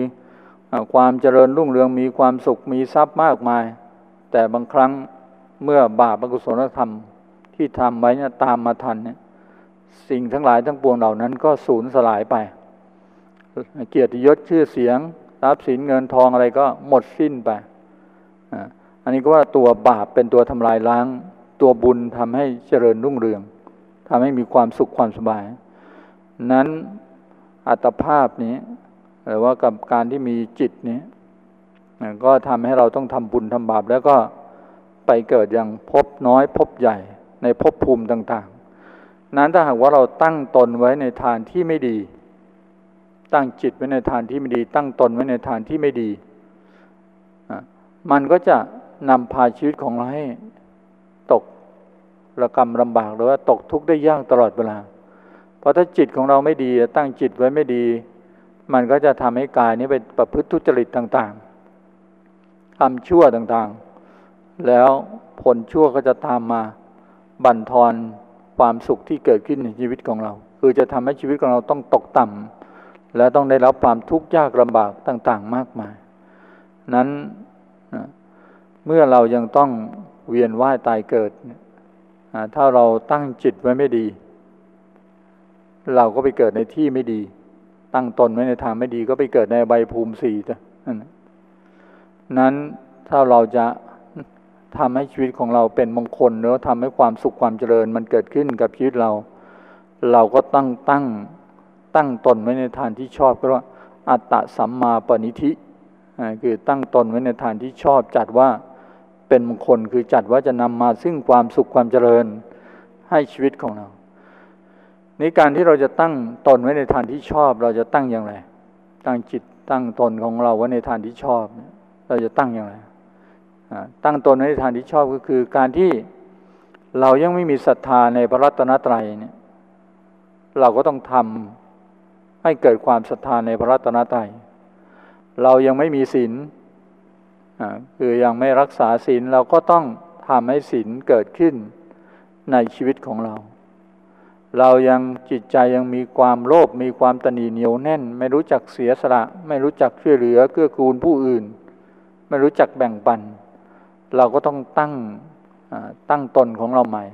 ความเจริญรุ่งเรืองมีความสุขมีทรัพย์มากมาย แต่บางครั้งเมื่อบาปอกุศลธรรมที่ทำไว้เนี่ยตามมาทันเนี่ยสิ่งทั้งหลายทั้งปวงเหล่านั้นก็สูญสลายไป เกียรติยศชื่อเสียงทรัพย์สินเงินทองอะไรก็หมดสิ้นไปอันนี้ก็ว่าตัวบาปเป็นตัวทำลายล้าง ตัวบุญทำให้เจริญรุ่งเรืองทำให้มีความสุขความสบาย นั้นอัตภาพนี้หรือว่ากับการที่มีจิตนี้ก็ทำให้เราต้องทำบุญทำบาปแล้วก็ไปเกิดอย่างพบน้อยพบใหญ่ในภพภูมิต่างๆ นั้นถ้าหากว่าเราตั้งตนไว้ในทางที่ไม่ดี ตั้งจิตไว้ในทางที่ไม่ดี ตั้งตนไว้ในทางที่ไม่ดี มันก็จะนำพาชีวิตของเราให้ ระกรรมลำบากหรือว่าตกทุกข์ได้ยากตลอดเวลา เพราะถ้าจิตของเราไม่ดีตั้งจิตไว้ไม่ดี มันก็จะทำให้กายนี้ไปประพฤติทุจริตต่างๆทำชั่วต่างๆ แล้วผลชั่วก็จะตามมาบั่นทอนความสุขที่เกิดขึ้นในชีวิตของเรา คือจะทำให้ชีวิตของเราต้องตกต่ำและต้องได้รับความทุกข์ยากลำบากต่าง ๆ มากมาย นั้นเมื่อเรายังต้องเวียนว่ายตายเกิด ถ้าเราตั้งจิตไว้ไม่ดี เราก็ไปเกิดในที่ไม่ดี ตั้งตนไว้ในทางไม่ดี ก็ไปเกิดในใบภูมิสี่นั้นถ้าเราจะทำให้ชีวิตของเราเป็นมงคลเนื้อทำให้ความสุขความเจริญ มันเกิดขึ้นกับชีวิตเรา เราก็ตั้งตั้งตั้งตนไว้ในทางที่ชอบก็ว่าอัตตะสัมมาปณิธิคือตั้งตนไว้ในทางที่ชอบจัดว่า เป็นมงคลคือจัดว่าจะนำมาซึ่งความสุขความเจริญให้ชีวิตของเรานี่การที่เราจะตั้งตนไว้ในทางที่ชอบ เราจะตั้งอย่างไร ตั้งจิตตั้งตนของเราไว้ในทางที่ชอบ เราจะตั้งอย่างไรตั้งตนไว้ในทางที่ชอบก็คือ การที่เรายังไม่มีศรัทธาในพระรัตนตรัยเนี่ยเราก็ต้องทำให้เกิดความศรัทธาในพระรัตนตรัย เรายังไม่มีศีล คือยังไม่รักษาศีลเราก็ต้องทำให้ศีลเกิดขึ้นในชีวิตของเรา เรายังจิตใจยังมีความโลภมีความตนีเหนียวแน่น ไม่รู้จักเสียสละ ไม่รู้จักช่วยเหลือเกื้อกูลผู้อื่น ไม่รู้จักแบ่งปัน เราก็ต้องตั้งตั้งตนของเราใหม่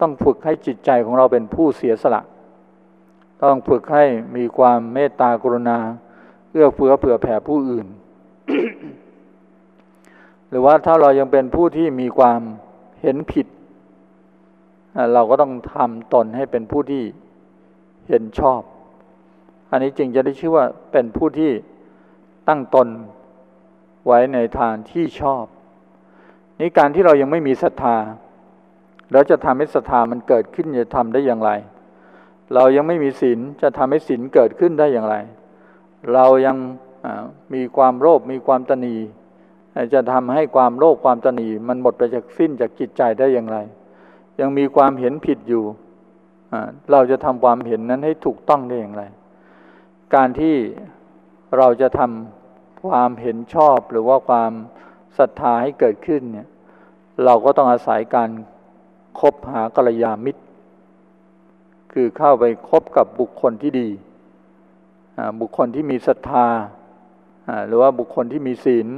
ต้องฝึกให้จิตใจของเราเป็นผู้เสียสละ ต้องฝึกให้มีความเมตตากรุณาเอื้อเฟื้อเผื่อแผ่ผู้อื่น หรือว่าถ้าเรายังเป็นผู้ที่มีความเห็นผิด เราก็ต้องทำตนให้เป็นผู้ที่เห็นชอบ อันนี้จึงจะได้ชื่อว่าเป็นผู้ที่ตั้งตนไว้ในทางที่ชอบ นี่การที่เรายังไม่มีศรัทธา เราจะทำให้ศรัทธามันเกิดขึ้นจะทำได้อย่างไร เรายังไม่มีศีลจะทำให้ศีลเกิดขึ้นได้อย่างไร เรายังมีความโลภมีความตนี จะทำให้ความโลภความตนีมันหมดไปจากสิ้นจากจิตใจได้อย่างไร ยังมีความเห็นผิดอยู่ เราจะทำความเห็นนั้นให้ถูกต้องได้อย่างไร การที่เราจะทำความเห็นชอบหรือว่าความศรัทธาให้เกิดขึ้นเนี่ย เราก็ต้องอาศัยการคบหากัลยาณมิตร คือเข้าไปคบกับบุคคลที่ดี บุคคลที่มีศรัทธา หรือว่าบุคคลที่มีศีล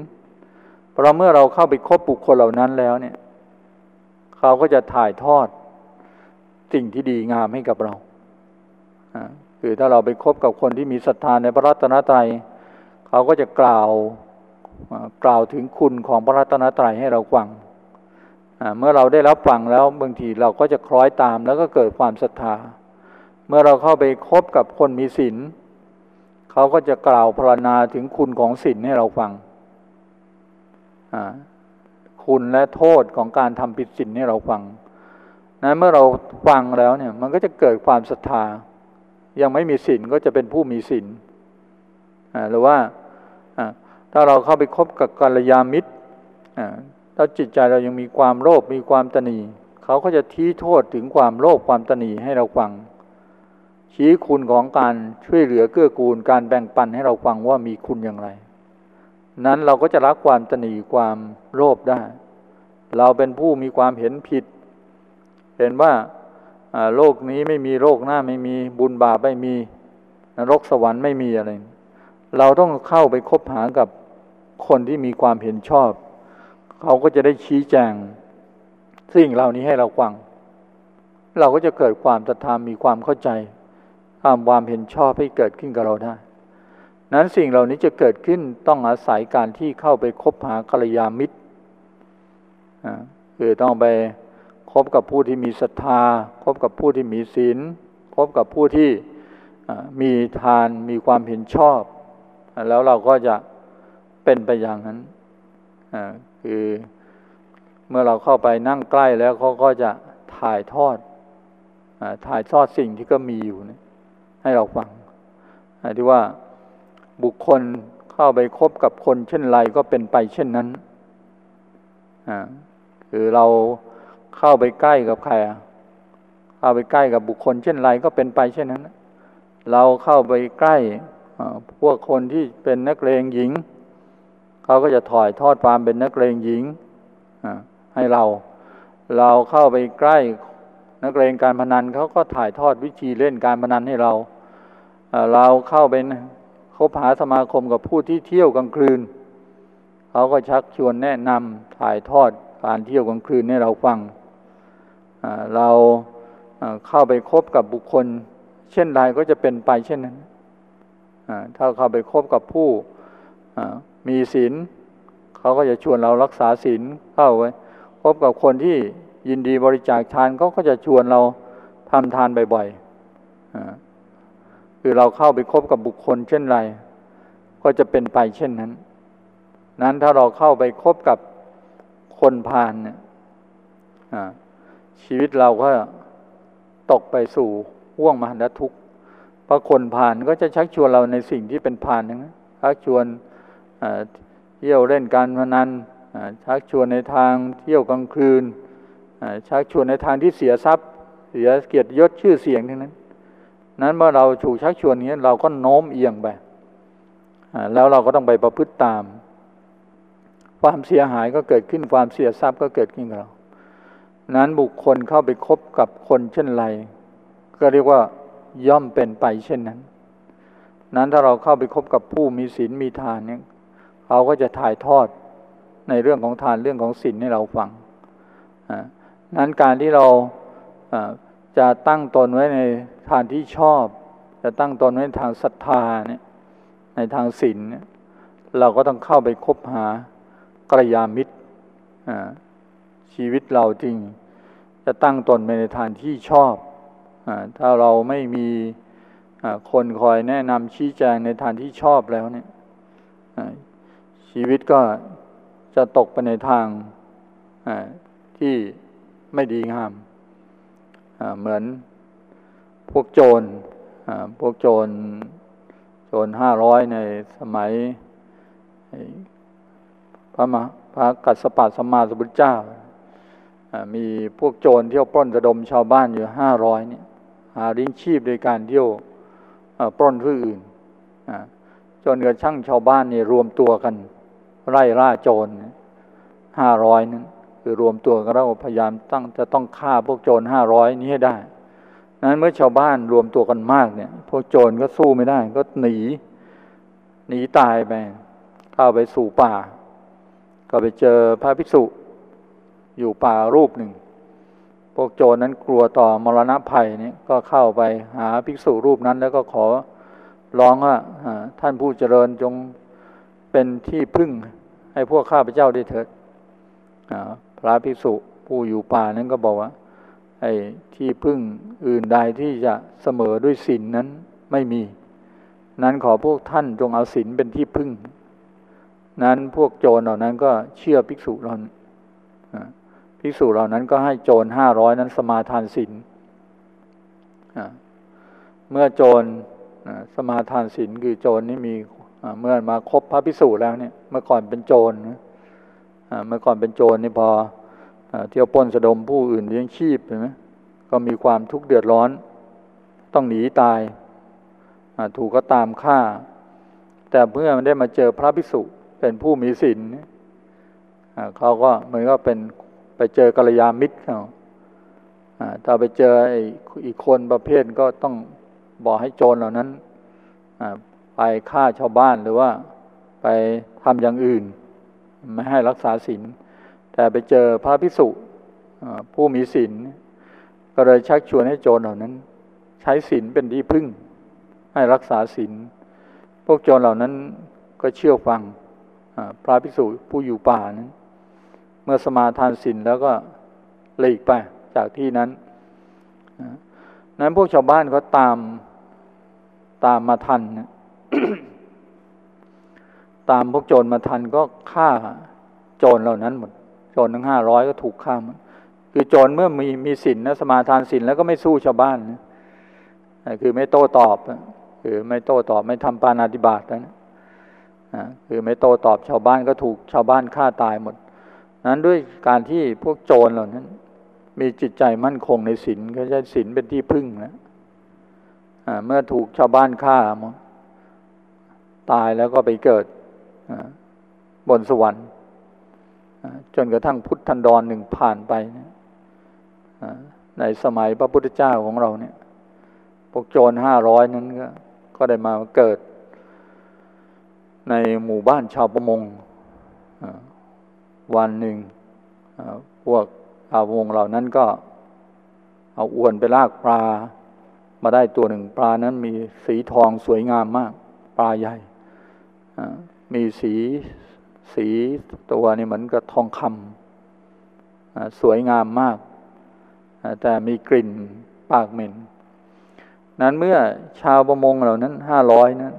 เราเมื่อเราเข้าไปคบบุคคลเหล่านั้นแล้วเนี่ย เขาก็จะถ่ายทอดสิ่งที่ดีงามให้กับเราคือถ้าเราไปคบกับคนที่มีศรัทธาในพระรัตนตรัย เขาก็จะกล่าวกล่าวถึงคุณของพระรัตนตรัยให้เราฟังเมื่อเราได้รับฟังแล้วบางทีเราก็จะคล้อยตามแล้วก็เกิดความศรัทธา เมื่อเราเข้าไปคบกับคนมีศีลเขาก็จะกล่าวพรรณนาถึงคุณของศีลให้เราฟัง คุณและโทษของการทำผิดศีลให้เราฟังนั้นเมื่อเราฟังแล้วเนี่ย มันก็จะเกิดความศรัทธา ยังไม่มีศีลก็จะเป็นผู้มีศีลหรือว่าถ้าเราเข้าไปคบกับกัลยาณมิตรถ้าจิตใจเรายังมีความโลภมีความตนีเขาก็จะทีโทษถึงความโลภความตนีให้เราฟัง ชี้คุณของการช่วยเหลือเกื้อกูลการแบ่งปันให้เราฟังว่ามีคุณอย่างไร นั้นเราก็จะรักความตนีความโลภได้ เราเป็นผู้มีความเห็นผิด เห็นว่าโลกนี้ไม่มีโลกหน้าไม่มีบุญบาปไม่มีนรกสวรรค์ไม่มีอะไร เราต้องเข้าไปคบหากับคนที่มีความเห็นชอบ เขาก็จะได้ชี้แจงสิ่งเหล่านี้ให้เราฟัง เราก็จะเกิดความศรัทธามีความเข้าใจทำความเห็นชอบให้เกิดขึ้นกับเราได้ นั้นสิ่งเหล่านี้จะเกิดขึ้นต้องอาศัยการที่เข้าไปคบหากัลยาณมิตรคือต้องไปคบกับผู้ที่มีศรัทธาคบกับผู้ที่มีศีลคบกับผู้ที่มีทานมีความเห็นชอบ แล้วเราก็จะเป็นไปอย่างนั้นคือเมื่อเราเข้าไปนั่งใกล้แล้วเขาก็จะถ่ายทอดอถ่ายทอดสิ่งที่ก็มีอยู่ให้เราฟังที่ว่า บุคคลเข้าไปคบกับคนเช่นไรก็เป็นไปเช่นนั้นคือเราเข้าไปใกล้กับใครเข้าไปใกล้กับบุคคล เช่นไรก็เป็นไปเช่นนั้น เราเข้าไปใกล้พวกคนที่เป็นนักเลงหญิง เขาก็จะถอยทอดความเป็นนักเลงหญิงให้เรา เราเข้าไปใกล้นักเลงการพนันเขาก็ถ่ายทอดวิธีเล่นการพนันให้เรา เราเข้าไป คบหาสมาคมกับผู้ที่เที่ยวกลางคืน เขาก็ชักชวนแนะนำถ่ายทอดการเที่ยวกลางคืนให้เราฟัง เราเข้าไปคบกับบุคคล เช่นไรก็จะเป็นไปเช่นนั้น ถ้าเข้าไปคบกับผู้มีศีลเขาก็จะชวนเรารักษาศีลเข้าไว้พบกับคนที่ยินดีบริจาคทานเขาก็จะชวนเราทำทานบ่อยๆ คือเราเข้าไปคบกับบุคคลเช่นไร ก็จะเป็นไปเช่นนั้น นั้นถ้าเราเข้าไปคบกับคนพาลเนี่ยชีวิตเราก็ตกไปสู่ห่วงมหันตทุกข์เพราะคนผ่านก็จะชักชวนเราในสิ่งที่เป็นผ่านนะชักชวนเที่ยวเล่นการพนันชักชวนในทางเที่ยวกลางคืนชักชวนในทางที่เสียทรัพย์ เสียเกียรติยศชื่อเสียงทั้งนั้น นั้นเมื่อเราถูกชักชวนนี้เราก็โน้มเอียงไปแล้วเราก็ต้องไปประพฤติตาม ความเสียหายก็เกิดขึ้นความเสียทรัพย์ก็เกิดขึ้นกับเรา นั้นบุคคลเข้าไปคบกับคนเช่นไร ก็เรียกว่าย่อมเป็นไปเช่นนั้น นั้นถ้าเราเข้าไปคบกับผู้มีศีลมีทานเนี่ยเขาก็จะถ่ายทอดในเรื่องของทานเรื่องของศีลให้เราฟังนั้นการที่เรา จะตั้งตนไว้ในทานที่ชอบ จะตั้งตนไว้ทางศรัทธาเนี่ยในทางศีลเนี่ยเราก็ต้องเข้าไปคบหากัลยามิตรชีวิตเราจริง จะตั้งตนไปในทางที่ชอบอถ้าเราไม่มีคนคอยแนะนำชี้แจงในทางที่ชอบแล้วเนี่ยชีวิตก็จะตกไปในทางที่ไม่ดีงาม เหมือนพวกโจรพวกโจรโจรห้าร้อยในสมัยพระมาพระกัสสปะสมมาสมุทรเจ้า มีพวกโจรเที่ยวปล้นระดมชาวบ้านอยู่ห้าร้อยเนี่ยหาเลิ้ยงชีพโดยการเที่ยวปล้นผู้อื่นจนกระทั่งชาวบ้านนี่รวมตัวกัน ไล่ล่าโจรห้าร้อยนั้น คือรวมตัวกันแล้วพยายามตั้งจะต้องฆ่าพวกโจรห้าร้อยนี้ให้ได้ นั้นเมื่อชาวบ้านรวมตัวกันมากเนี่ย พวกโจรก็สู้ไม่ได้ ก็หนี หนีตายไป เข้าไปสู่ป่า ก็ไปเจอพระภิกษุ อยู่ป่ารูปหนึ่ง พวกโจรนั้นกลัวต่อมรณะภัยนี่ก็เข้าไปหาภิกษุรูปนั้น แล้วก็ขอร้องว่าท่านผู้เจริญจงเป็นที่พึ่งให้พวกข้าพเจ้าได้เถิด พระภิกษุผู้อยู่ป่านั้นก็บอกว่า ไอ้ที่พึ่งอื่นใดที่จะเสมอด้วยศีลนนั้นไม่มี นั้นขอพวกท่านจงเอาศีลเป็นที่พึ่ง นั้นพวกโจรเหล่านั้นก็เชื่อภิกษุเราภิกษุเหล่านั้นก็ให้โจรห้าร้อยนั้นสมาทานศีลเมื่อโจรสมาทานศีลคือโจรนี่มีเมื่อมาคบพระภิกษุแล้วเนี่ย เมื่อก่อนเป็นโจร เมื่อก่อนเป็นโจรนี่พอเที่ยวป้นสะดมผู้อื่นเลี้ยงชีพเห็นไหมก็มีความทุกข์เดือดร้อน ต้องหนีตายถูกก็ตามฆ่า แต่เมื่อมันได้มาเจอพระภิกษุเป็นผู้มีศีลเขาก็เหมือนก็เป็นไปเจอกัลยาณมิตรเขาถ้าไปเจออีกคนประเภทก็ต้องบอกให้โจรเหล่านั้นไปฆ่าชาวบ้านหรือว่าไปทำอย่างอื่น ไม่ให้รักษาศีลแต่ไปเจอพระพิสุผู้มีศีลก็เลยชักชวนให้โจรเหล่านั้น ใช้ศีลเป็นที่พึ่ง ให้รักษาศีลพวกโจรเหล่านั้นก็เชื่อฟังพระพิสุผู้อยู่ป่านั้น เมื่อสมาทานศีลแล้วก็หลีกไปจากที่นั้นนั้นพวกชาวบ้านก็ตามตามมาทัน ตามพวกโจรมาทันก็ฆ่าโจรเหล่านั้นหมดโจรทั้งห้าร้อยก็ถูกฆ่าคือโจรเมื่อมีมีศีลนะสมาทานศีลแล้วก็ไม่สู้ชาวบ้านนะคือไม่โต้ตอบคือไม่โต้ตอบไม่ทำปานาติบาตนะคือไม่โต้ตอบชาวบ้านก็ถูกชาวบ้านฆ่าตายหมด นั้นด้วยการที่พวกโจรเหล่านั้น มีจิตใจมั่นคงในศีลเขาใช้ศีลเป็นที่พึ่งนะเมื่อถูกชาวบ้านฆ่าหมดตายแล้วก็ไปเกิด บนสวรรค์จนกระทั่งพุทธันดรหนึ่งผ่านไปในสมัยพระพุทธเจ้าของเราเนี่ย พวกโจรห้าร้อยนั้นก็ก็ได้มาเกิด ในหมู่บ้านชาวประมงวันหนึ่งพวกชาวประมงเหล่านั้นก็เอาอวนไปลากปลา มาได้ตัวหนึ่งปลานั้นมีสีทองสวยงามมาก ปลาใหญ่ มีสีสีตัวนี่เหมือนกับทองคำสวยงามมาก แต่มีกลิ่นปากเหม็น นั้นเมื่อชาวประมงเหล่านั้นห้าร้อยนั้น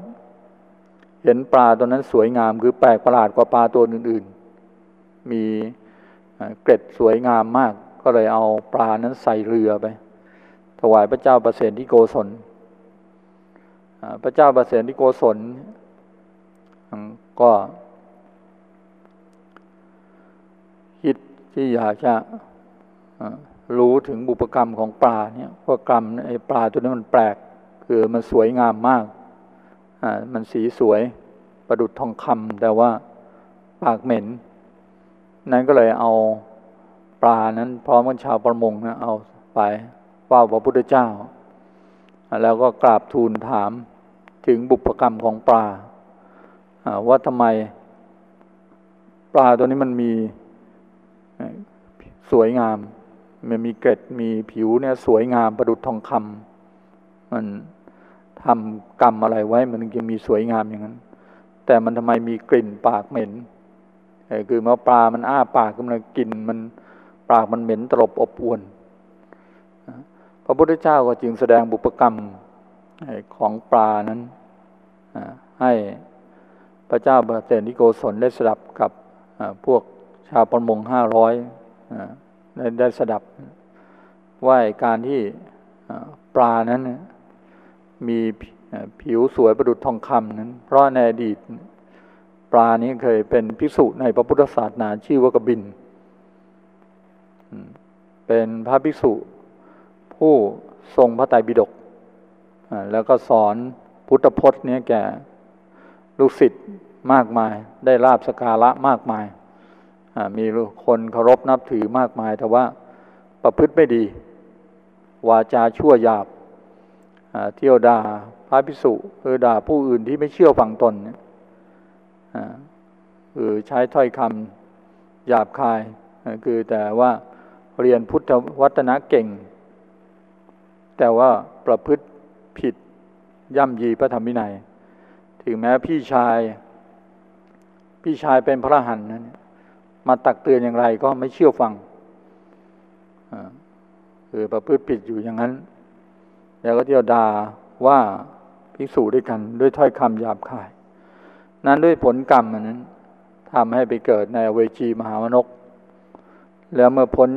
เห็นปลาตัวนั้นสวยงามคือแปลกประหลาดกว่าปลาตัวอื่น ๆ มีเกล็ดสวยงามมาก ก็เลยเอาปลานั้นใส่เรือไป ถวายพระเจ้าประเสนที่โกศลพระเจ้าประเสนที่โกศล ก็ คิดที่อยากจะรู้ถึงบุพกรรมของปลาเนี่ยว่ากรรมไอ้ปลาตัวนี้มันแปลก คือมันสวยงามมากมันสีสวยประดุดทองคำแต่ว่าปากเหม็น นั้นก็เลยเอาปลานั้น พร้อมกับชาวประมงนะเอาไปว่าพระพุทธเจ้า แล้วก็กราบทูลถามถึงบุพกรรมของปลา ว่าทำไมปลาตัวนี้มันมีสวยงาม มันมีเกล็ดมีผิวเนี่ยสวยงามประดุดทองคำมันทำกรรมอะไรไว้ มันจึงมีสวยงามอย่างนั้น แต่มันทำไมมีกลิ่นปากเหม็นคือเมื่อปลามันอ้าปากมันกินมันปากมันเหม็นตลบอบอวนพระพุทธเจ้าก็จึงแสดงบุปกรรมของปลานั้น พระเจ้าบาเตนิโกศลได้สดับกับพวกชาวประมงห้าร้อยได้ได้สดับว่าการที่ปลานั้นมีผิวสวยประดุจทองคำนั้น เพราะในอดีตปลานี้เคยเป็นภิกษุในพระพุทธศาสนาชื่อว่ากบิน เป็นพระภิกษุ ผู้ทรงพระไตรปิฎกแล้วก็สอนพุทธพจน์นี้แก่ ลูกศิษย์มากมาย ได้ลาบสการะมากมาย มีคนเคารพนับถือมากมาย แต่ว่าประพฤติไม่ดี วาจาชั่วหยาบเที่ยวด่าพระภิกษุคือด่าผู้อื่นที่ไม่เชื่อฟังตนคือใช้ถ้อยคำหยาบคาย คือแต่ว่าเรียนพุทธวัตนะเก่ง แต่ว่าประพฤติผิดย่ำยีพระธรรมวินัย ถึงแม้พี่ชาย พี่ชายเป็นพระหันนั้นมาตักเตือนอย่างไรก็ไม่เชื่อฟังคือประพฤติผิดอยู่อย่างนั้น แล้วก็เที่ยวด่าว่าภิกษุด้วยกัน ด้วยถ้อยคำหยาบคาย นั้นด้วยผลกรรมนั้นทำให้ไปเกิดในเวจีมหาวนก แล้วเมื่อพ้น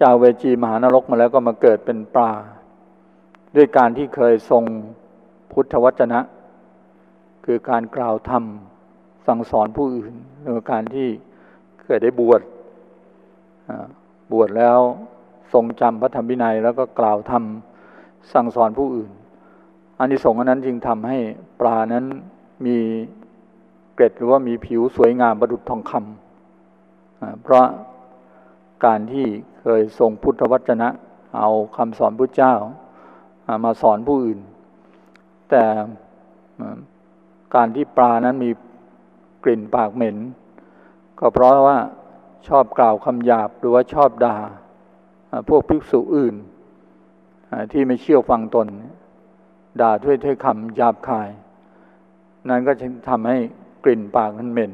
จากเวจีมหานรกมาแล้วก็มาเกิดเป็นปลา ด้วยการที่เคยทรงพุทธวจนะ คือการกล่าวธรรมสั่งสอนผู้อื่นหรือการที่เคยได้บวชบวชแล้วทรงจำพระธรรมวินัย แล้วก็กล่าวธรรมสั่งสอนผู้อื่นอันนี้สงส์นั้นจึงทำให้ปลานั้นมีเกร็ดหรือว่ามีผิวสวยงามประดุจทองคำเพราะการที่เคยทรงพุทธวจนะ เอาคำสอนพระเจ้า มาสอนผู้อื่น แต่การที่ปลานั้นมีกลิ่นปากเหม็น ก็เพราะว่าชอบกล่าวคำหยาบหรือว่าชอบด่าพวกภิกษุอื่น ที่ไม่เชื่อฟังตน ด่าด้วยถ้อยคำหยาบคาย นั้นก็จะทำให้กลิ่นปากมันเหม็น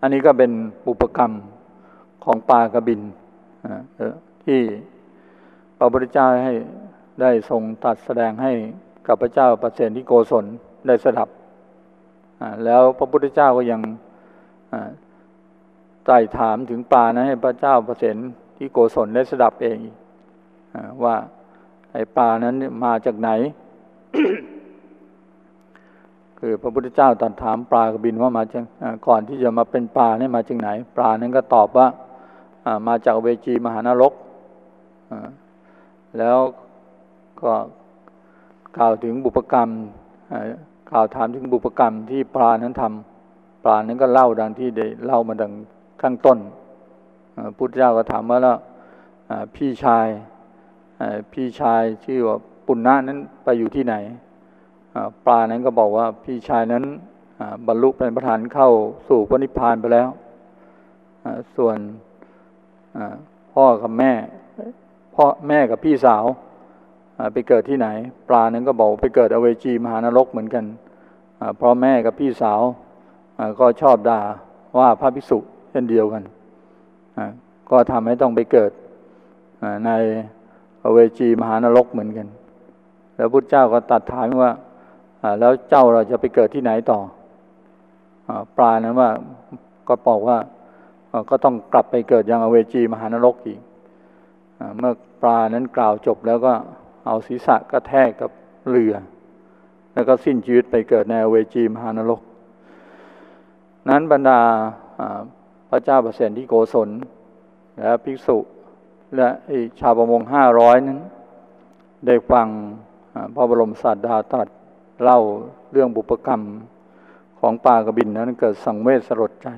อันนี้ก็เป็นอุปกรรมของปลากระบินที่ พระพุทธเจ้าให้ได้ทรงตัดแสดงให้กับพระเจ้าประเสนที่โกศลได้สดับ แล้วพระพุทธเจ้าก็ยังไต่ถามถึงปลานะให้พระเจ้าประเสนที่โกศลได้สดับเองว่าไอ้ปลานั้นมาจากไหน คือพระพุทธเจ้าตรัสถามปลากบินว่ามาจากก่อนที่จะมาเป็นปลาเนี่ยมาจากไหน ปลานั้นก็ตอบว่ามาจากเวจีมหานรก แล้วก็กล่าวถึงบุพกรรมกล่าวถามถึงบุพกรรมที่ปลานั้นทำปลานั้นก็เล่าดังที่ได้เล่ามาดังข้างต้นพุทธเจ้าก็ถามว่าแล้วพี่ชายพี่ชายชื่อว่าปุณณะนั้นไปอยู่ที่ไหนปลานั้นก็บอกว่าพี่ชายนั้นบรรลุเป็นประธานเข้าสู่พระนิพพานไปแล้วส่วนพ่อกับแม่ พ่อแม่กับพี่สาวไปเกิดที่ไหน ปลานั้นก็บอกไปเกิดอเวจีมหานรกเหมือนกันเพราะแม่กับพี่สาวก็ชอบด่าว่าพระภิกษุเช่นเดียวกัน ก็ทำให้ต้องไปเกิดในอเวจีมหานรกเหมือนกัน แล้วพุทธเจ้าก็ตัดถามว่าแล้วเจ้าเราจะไปเกิดที่ไหนต่อปลานั้นว่าก็บอกว่าก็ต้องกลับไปเกิดยังอเวจีมหานรกอีกเมื่อ ปลานั้นกล่าวจบแล้วก็เอาศีรษะกระแทกกับเรือ แล้วก็สิ้นชีวิตไปเกิดในเวจีมหานรก นั้นบรรดาพระเจ้าประเสนที่โกศลและภิกษุและชาวประมงห้าร้อยนั้น ได้ฟังพระบรมศาสดาตรัสเล่าเรื่องบุพกรรมของปลากระบินนั้นเกิดสังเวชสลดใจ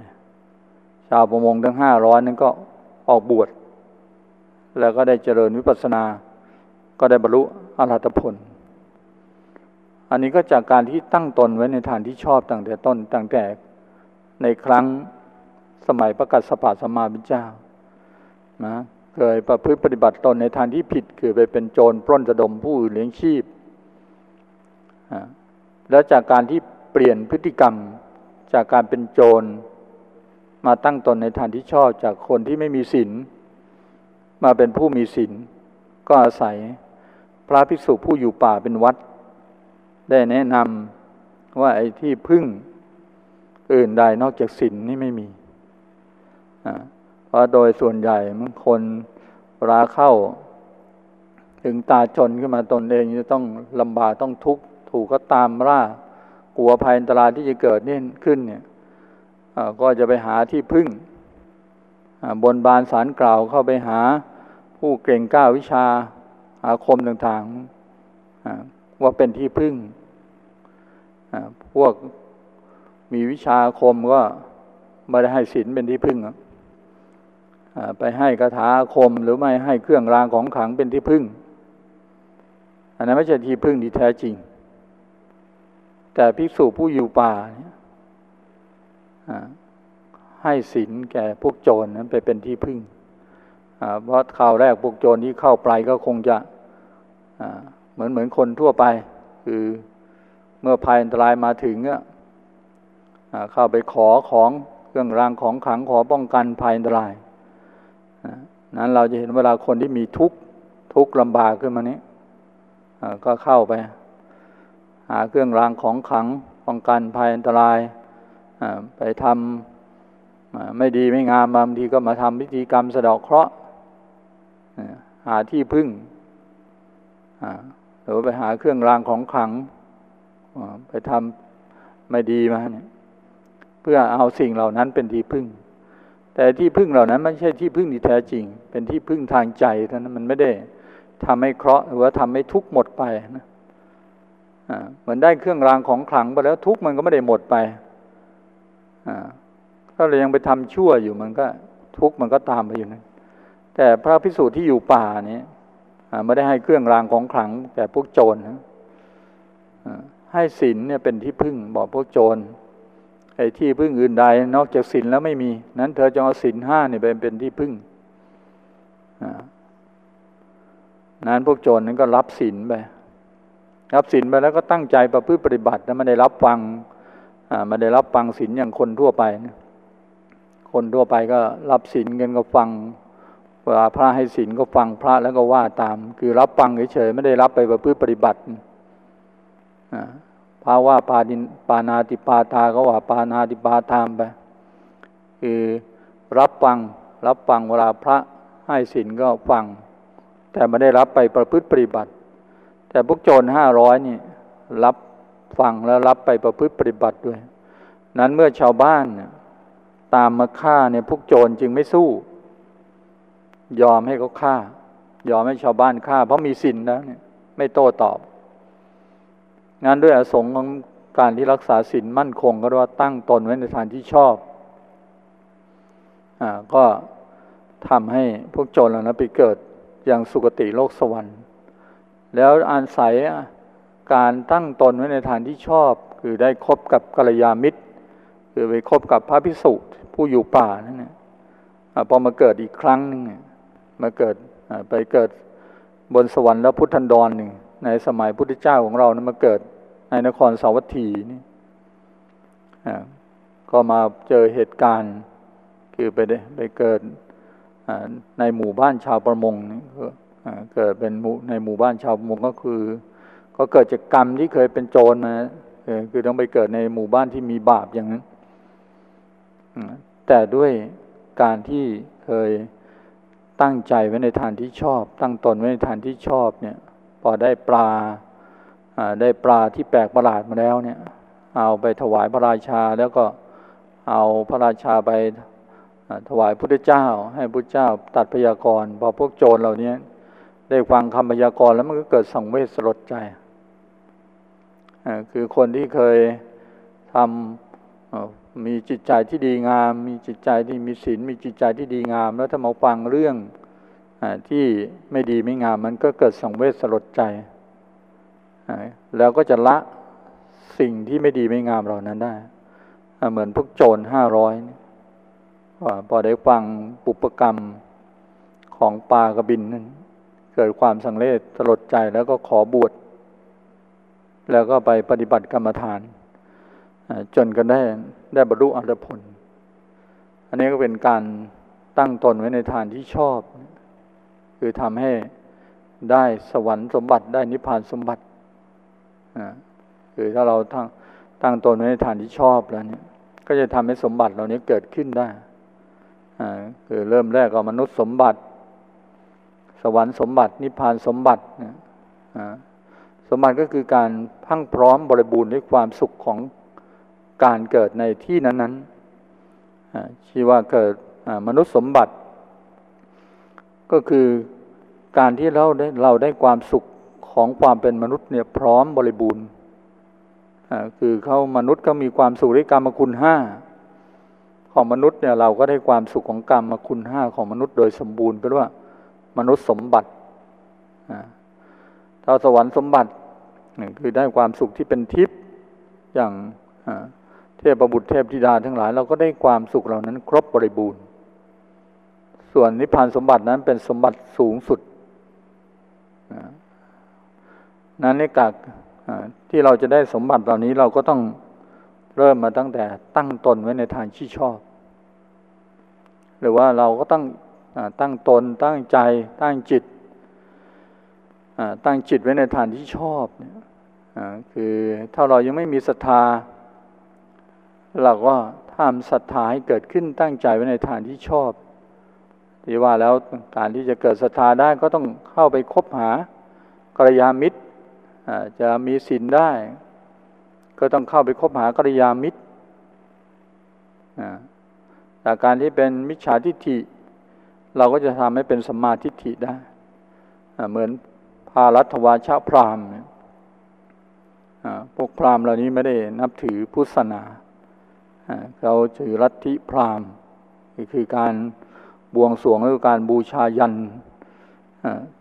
ชาวประมงทั้งห้าร้อยนั้นก็ออกบวช แล้วก็ได้เจริญวิปัสสนา ก็ได้บรรลุอรหัตผล อันนี้ก็จากการที่ตั้งตนไว้ในฐานที่ชอบตั้งแต่ต้นตั้งแต่ในครั้งสมัยประกาศสปาสมาบิเจ้านะเคยประพฤติปฏิบัติตนในทางที่ผิดคือไปเป็นโจรปล้นจะดมผู้อื่นเลี้ยงชีพ แล้วจากการที่เปลี่ยนพฤติกรรมจากการเป็นโจร มาตั้งตนในทางที่ชอบจากคนที่ไม่มีศีล มาเป็นผู้มีศีลก็อาศัยพระภิกษุผู้อยู่ป่าเป็นวัด ได้แนะนำว่าไอ้ที่พึ่งอื่นใดนอกจากศีลนี่ไม่มีเพราะโดยส่วนใหญ่มันคนราเข้า ถึงตาจนขึ้นมาตนเองจะต้องลำบากต้องทุกข์ถูกก็ตามร่ากลัวภัยอันตรายที่จะเกิดนี่ขึ้นเนี่ยก็จะไปหาที่พึ่งบนบานสารกล่าวเข้าไปหา ผู้เก่งกล้าวิชาอาคมต่างๆว่าเป็นที่พึ่ง พวกมีวิชาอาคมก็ไม่ได้ให้ศีลเป็นที่พึ่งไปให้คาถาคมหรือไม่ให้เครื่องรางของขลังเป็นที่พึ่ง อันนั้นไม่ใช่ที่พึ่งที่แท้จริง แต่ภิกษุผู้อยู่ป่าให้ศีลแก่พวกโจรนั้นไปเป็นที่พึ่ง เพราะข่าวแรกพวกโจรที่เข้าไปก็คงจะเหมือนเหมือนคนทั่วไป คือเมื่อภัยอันตรายมาถึงเข้าไปขอของเครื่องรางของขลังขอป้องกันภัยอันตรายนั้นเราจะเห็นเวลาคนที่มีทุกข์ทุกข์ลำบากขึ้นมานี้ก็เข้าไป หาเครื่องรางของขลังป้องกันภัยอันตรายไปทำไม่ดีไม่งามบางทีก็มาทำพิธีกรรมสะดอกเคราะห์ หาที่พึ่งหรือไปหาเครื่องรางของขลังไปทำไม่ดีมาเนี่ยเพื่อเอาสิ่งเหล่านั้นเป็นที่พึ่ง แต่ที่พึ่งเหล่านั้นไม่ใช่ที่พึ่งที่แท้จริง เป็นที่พึ่งทางใจเท่านั้นมันไม่ได้ทำให้เคราะห์หรือว่าทำให้ทุกข์หมดไปนะเหมือนได้เครื่องรางของขลังไปแล้วทุกข์มันก็ไม่ได้หมดไปถ้าเรายังไปทำชั่วอยู่มันก็ทุกข์มันก็ตามไปอยู่นั่น แต่พระพิสูจน์ที่อยู่ป่านี้ไม่ได้ให้เครื่องรางของขลังแก่พวกโจรนะให้ศีลเนี่ยเป็นที่พึ่งบอกพวกโจรไอ้ที่พึ่งอื่นใด นอกจากศีลแล้วไม่มี นั้นเธอจงเอาศีลห้าเนี่ยเป็นเป็นที่พึ่งนั้นพวกโจรนั้นก็รับศีลไปรับศีลไปแล้วก็ตั้งใจประพฤติปฏิบัติแล้วไม่ได้รับฟังไม่ได้รับฟังศีลอย่างคนทั่วไป คนทั่วไปก็รับศีลกันก็ฟัง วลาพระให้ศีลก็ฟังพระแล้วก็ว่าตาม คือรับฟังเฉยๆไม่ได้รับไปประพฤติปฏิบัติพระว่าปาดินปานาติปาตาก็ว่าปานาติปาตามไปคือรับฟังรับฟังเวลาพระให้ศีลก็ฟัง แต่ไม่ได้รับไปประพฤติปฏิบัติ แต่พวกโจรห้าร้อยนี่รับฟังแล้วรับไปประพฤติปฏิบัติด้วย นั้นเมื่อชาวบ้านตามมาฆ่าเนี่ยพวกโจรจึงไม่สู้ ยอมให้เขาฆ่า ยอมให้ชาวบ้านฆ่า เพราะมีสินแล้วเนี่ยไม่โต้ตอบ งานด้วยอสงของการที่รักษาศีลมั่นคง ก็เรียกว่าตั้งตนไว้ในทางที่ชอบอ่าก็ทำให้พวกโจรเหล่านั้นไปเกิดอย่างสุคติโลกสวรรค์ แล้วอาศัยการตั้งตนไว้ในทางที่ชอบ คือได้คบกับกัลยาณมิตร คือไปคบกับพระพิสุผู้อยู่ป่านั่นแหละพอมาเกิดอีกครั้งหนึ่ง มาเกิดไปเกิดบนสวรรค์แล้วพุทธันดรหนึ่งในสมัยพุทธเจ้าของเรานะมาเกิดในนครสาวัตถีนี่ก็มาเจอเหตุการณ์ คือไปได้ไปเกิดในหมู่บ้านชาวประมงนี่เกิดเป็นในหมู่บ้านชาวประมงก็คือ ก็เกิดจากกรรมที่เคยเป็นโจรมาคือต้องไปเกิดในหมู่บ้านที่มีบาปอย่างนั้นแต่ด้วยการที่เคย ตั้งใจไว้ในทานที่ชอบ ตั้งตนไว้ในทานที่ชอบเนี่ยพอได้ปลาได้ปลาที่แปลกประหลาดมาแล้วเนี่ย เอาไปถวายพระราชาแล้วก็เอาพระราชาไปถวายพุทธเจ้า ให้พุทธเจ้าตัดพยากรณ์พอพวกโจรเหล่านี้ได้ฟังคำพยากรณ์แล้วมันก็เกิดสังเวชสลดใจคือคนที่เคยทำ มีจิตใจที่ดีงาม มีจิตใจที่มีศีลมีจิตใจที่ดีงาม แล้วถ้ามาฟังเรื่องอที่ไม่ดีไม่งาม มันก็เกิดสังเวชสลดใจ แล้วก็จะละสิ่งที่ไม่ดีไม่งามเหล่านั้นได้ เหมือนพวกโจรห้าร้อยพอได้ฟังปุปกรรมของปากระบินนั้นเกิดความสังเลชสลดใจแล้วก็ขอบวชแล้วก็ไปปฏิบัติกรรมฐาน จนกันได้ได้บรรลุอรผล อันนี้ก็เป็นการตั้งตนไว้ในทานที่ชอบ คือทำให้ได้สวรรค์สมบัติได้นิพพานสมบัติคือถ้าเราตั้งตั้งตนไว้ในทานที่ชอบแล้วเนี่ยก็จะทำให้สมบัติเหล่านี้เกิดขึ้นได้คือเริ่มแรกก็มนุษย์สมบัติ สวรรค์สมบัตินิพพานสมบัติสมบัติก็คือการพังพร้อมบริบูรณ์ด้วยความสุขของ การเกิดในที่นั้นๆชื่อว่าเกิดมนุษย์สมบัติ ก็คือการที่เราได้เราได้ความสุขของความเป็นมนุษย์เนี่ยพร้อมบริบูรณ์คือเขามนุษย์ก็มีความสุขด้วยกรรมคุณห้าของมนุษย์เนี่ยเราก็ได้ความสุขของกรรมคุณห้าของมนุษย์โดยสมบูรณ์เป็นว่ามนุษย์สมบัติถ้าสวรรค์สมบัติคือได้ความสุขที่เป็นทิพย์อย่าง เทพบุตรเทพธิดาทั้งหลาย เราก็ได้ความสุขเหล่านั้น ครบบริบูรณ์ ส่วนนิพพานสมบัตินั้นเป็นสมบัติสูงสุดนั้นในกากที่เราจะได้สมบัติเหล่านี้เราก็ต้องเริ่มมาตั้งแต่ตั้งตนไว้ในทางที่ชอบ หรือว่าเราก็ต้องตั้งตน ตั้งใจ ตั้งจิตตั้งจิตไว้ในทางที่ชอบเนี่ยคือถ้าเรายังไม่มีศรัทธา เราก็ทำศรัทธาให้เกิดขึ้นตั้งใจไว้ในทางที่ชอบ ที่ว่าแล้วการที่จะเกิดศรัทธาได้ก็ต้องเข้าไปคบหากัลยาณมิตรจะมีศีลได้ ก็ต้องเข้าไปคบหากัลยาณมิตรจากการที่เป็นมิจฉาทิฏฐิ เราก็จะทำให้เป็นสมาทิฏฐิได้ เหมือนพารัตวาชาพรามพวกพรามเหล่านี้ไม่ได้นับถือพุทธศาสนา เขาถือลัทธิพราหมณ์คือการบวงสรวงหรือการบูชายัน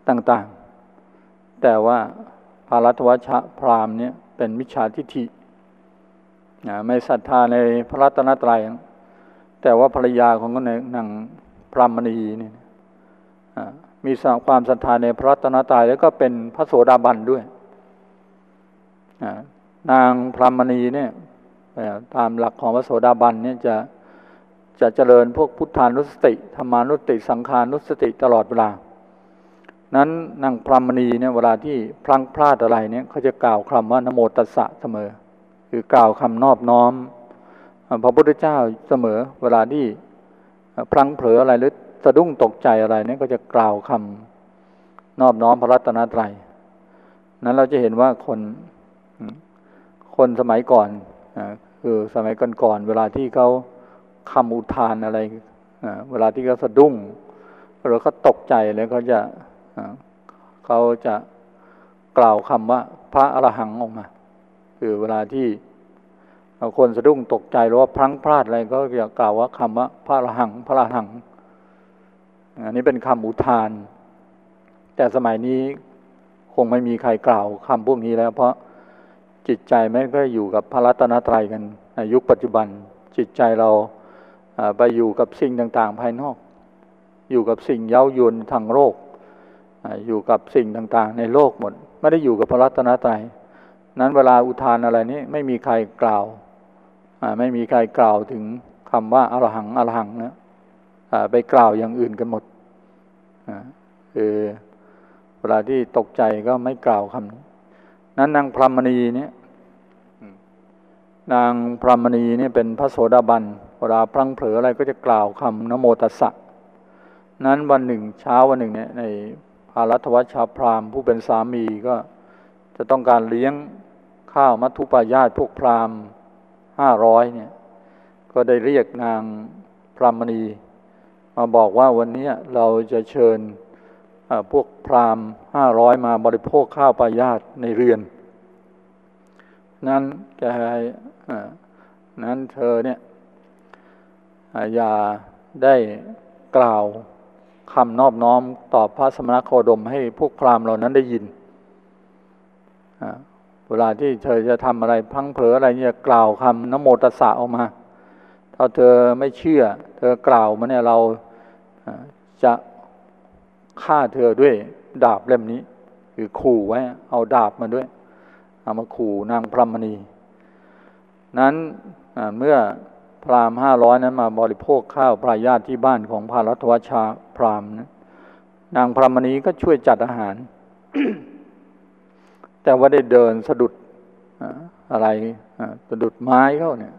ต่างๆ แต่ว่าพารัตวชะพราหมณ์เนี่ยเป็นมิจฉาทิฏฐิไม่ศรัทธาในพระรัตนตรัย แต่ว่าภรรยาของก็ในนางพรามณีนี่มีความศรัทธาในพระรัตนตรัยแล้วก็เป็นพระโสดาบันด้วยนางพรามณีเนี่ย ตามหลักของพระโสดาบันเนี่ยจะจะเจริญพวกพุทธานุสติธรรมานุสติ สังขานุสติตลอดเวลา นั้นนางพรามณีเนี่ยเวลาที่พลังพลาดอะไรเนี่ยเขาจะกล่าวคำว่านโมตัสสะเสมอ คือกล่าวคำนอบน้อมพระพุทธเจ้าเสมอ เวลาที่พลังเผลออะไรหรือสะดุ้งตกใจอะไรเนี่ยก็จะกล่าวคำนอบน้อมพระรัตนตรัยนั้นเราจะเห็นว่าคนคนสมัยก่อน คือสมัยก่อนๆเวลาที่เขาคำอุทานอะไรเวลาที่เขาสะดุ้งหรือเขาตกใจแล้วเขาจะเขาจะกล่าวคำว่าพระอรหังออกมา คือเวลาที่คนสะดุ้งตกใจหรือว่าพลั้งพลาดอะไรก็จะกล่าวว่าคำว่าพระอรหังพระอรหังอันนี้เป็นคำอุทาน แต่สมัยนี้คงไม่มีใครกล่าวคำพวกนี้แล้ว เพราะ จิตใจไม่ก็อยู่กับพระรัตนตรัยกันในยุคปัจจุบันจิตใจเราไปอยู่กับสิ่งต่างๆ ภายนอก อยู่กับสิ่งเย้ายวนทางโลกอยู่กับสิ่งต่างๆ ในโลกหมด ไม่ได้อยู่กับพระรัตนตรัยนั้นเวลาอุทานอะไรนี้ไม่มีใครกล่าวไม่มีใครกล่าวถึงคำว่าอรหังอรหังนะไปกล่าวอย่างอื่นกันหมดคือเวลาที่ตกใจก็ไม่กล่าวคำนี้ นั้นนางพรหมณีเนี่ยนางพรหมณีเนี่ยเป็นพระโสดาบันเวลาพลั้งเผลออะไรก็จะกล่าวคำนโมตัสสะนั้นวันหนึ่งเช้าวันหนึ่งเนี่ยในพารัตวัชชาพรามผู้เป็นสามีก็จะต้องการเลี้ยงข้าวมัทุปายาตพวกพราหมณ์ห้าร้อยเนี่ย ก็ได้เรียกนางพรามณี มาบอกว่าวันนี้เราจะเชิญ พวกพราหมณ์ห้าร้อยมาบริโภคข้าวปายาตในเรือน นั้นแกนั้นเธอเนี่ยอย่าได้กล่าวคำนอบน้อมต่อพระสมณโคดมให้พวกพราหมณ์เหล่านั้นได้ยินเวลาที่เธอจะทำอะไรพังเผลออะไรเนี่ยกล่าวคำนโมตสะออกมาถ้าเธอไม่เชื่อ เธอกล่าวมาเนี่ยเราจะ ฆ่าเธอด้วยดาบเล่มนี้ คือขู่ไว้ เอาดาบมาด้วย เอามาขู่นางพรหมณี นั้นเมื่อพราหมณ์ห้าร้อยนั้นมาบริโภคข้าวปลายาตที่บ้านของพระรัตวชาพราหมณ์นางพรหมณีก็ช่วยจัดอาหาร แต่ว่าได้เดินสะดุดอะไรสะดุดไม้เข้าเนี่ย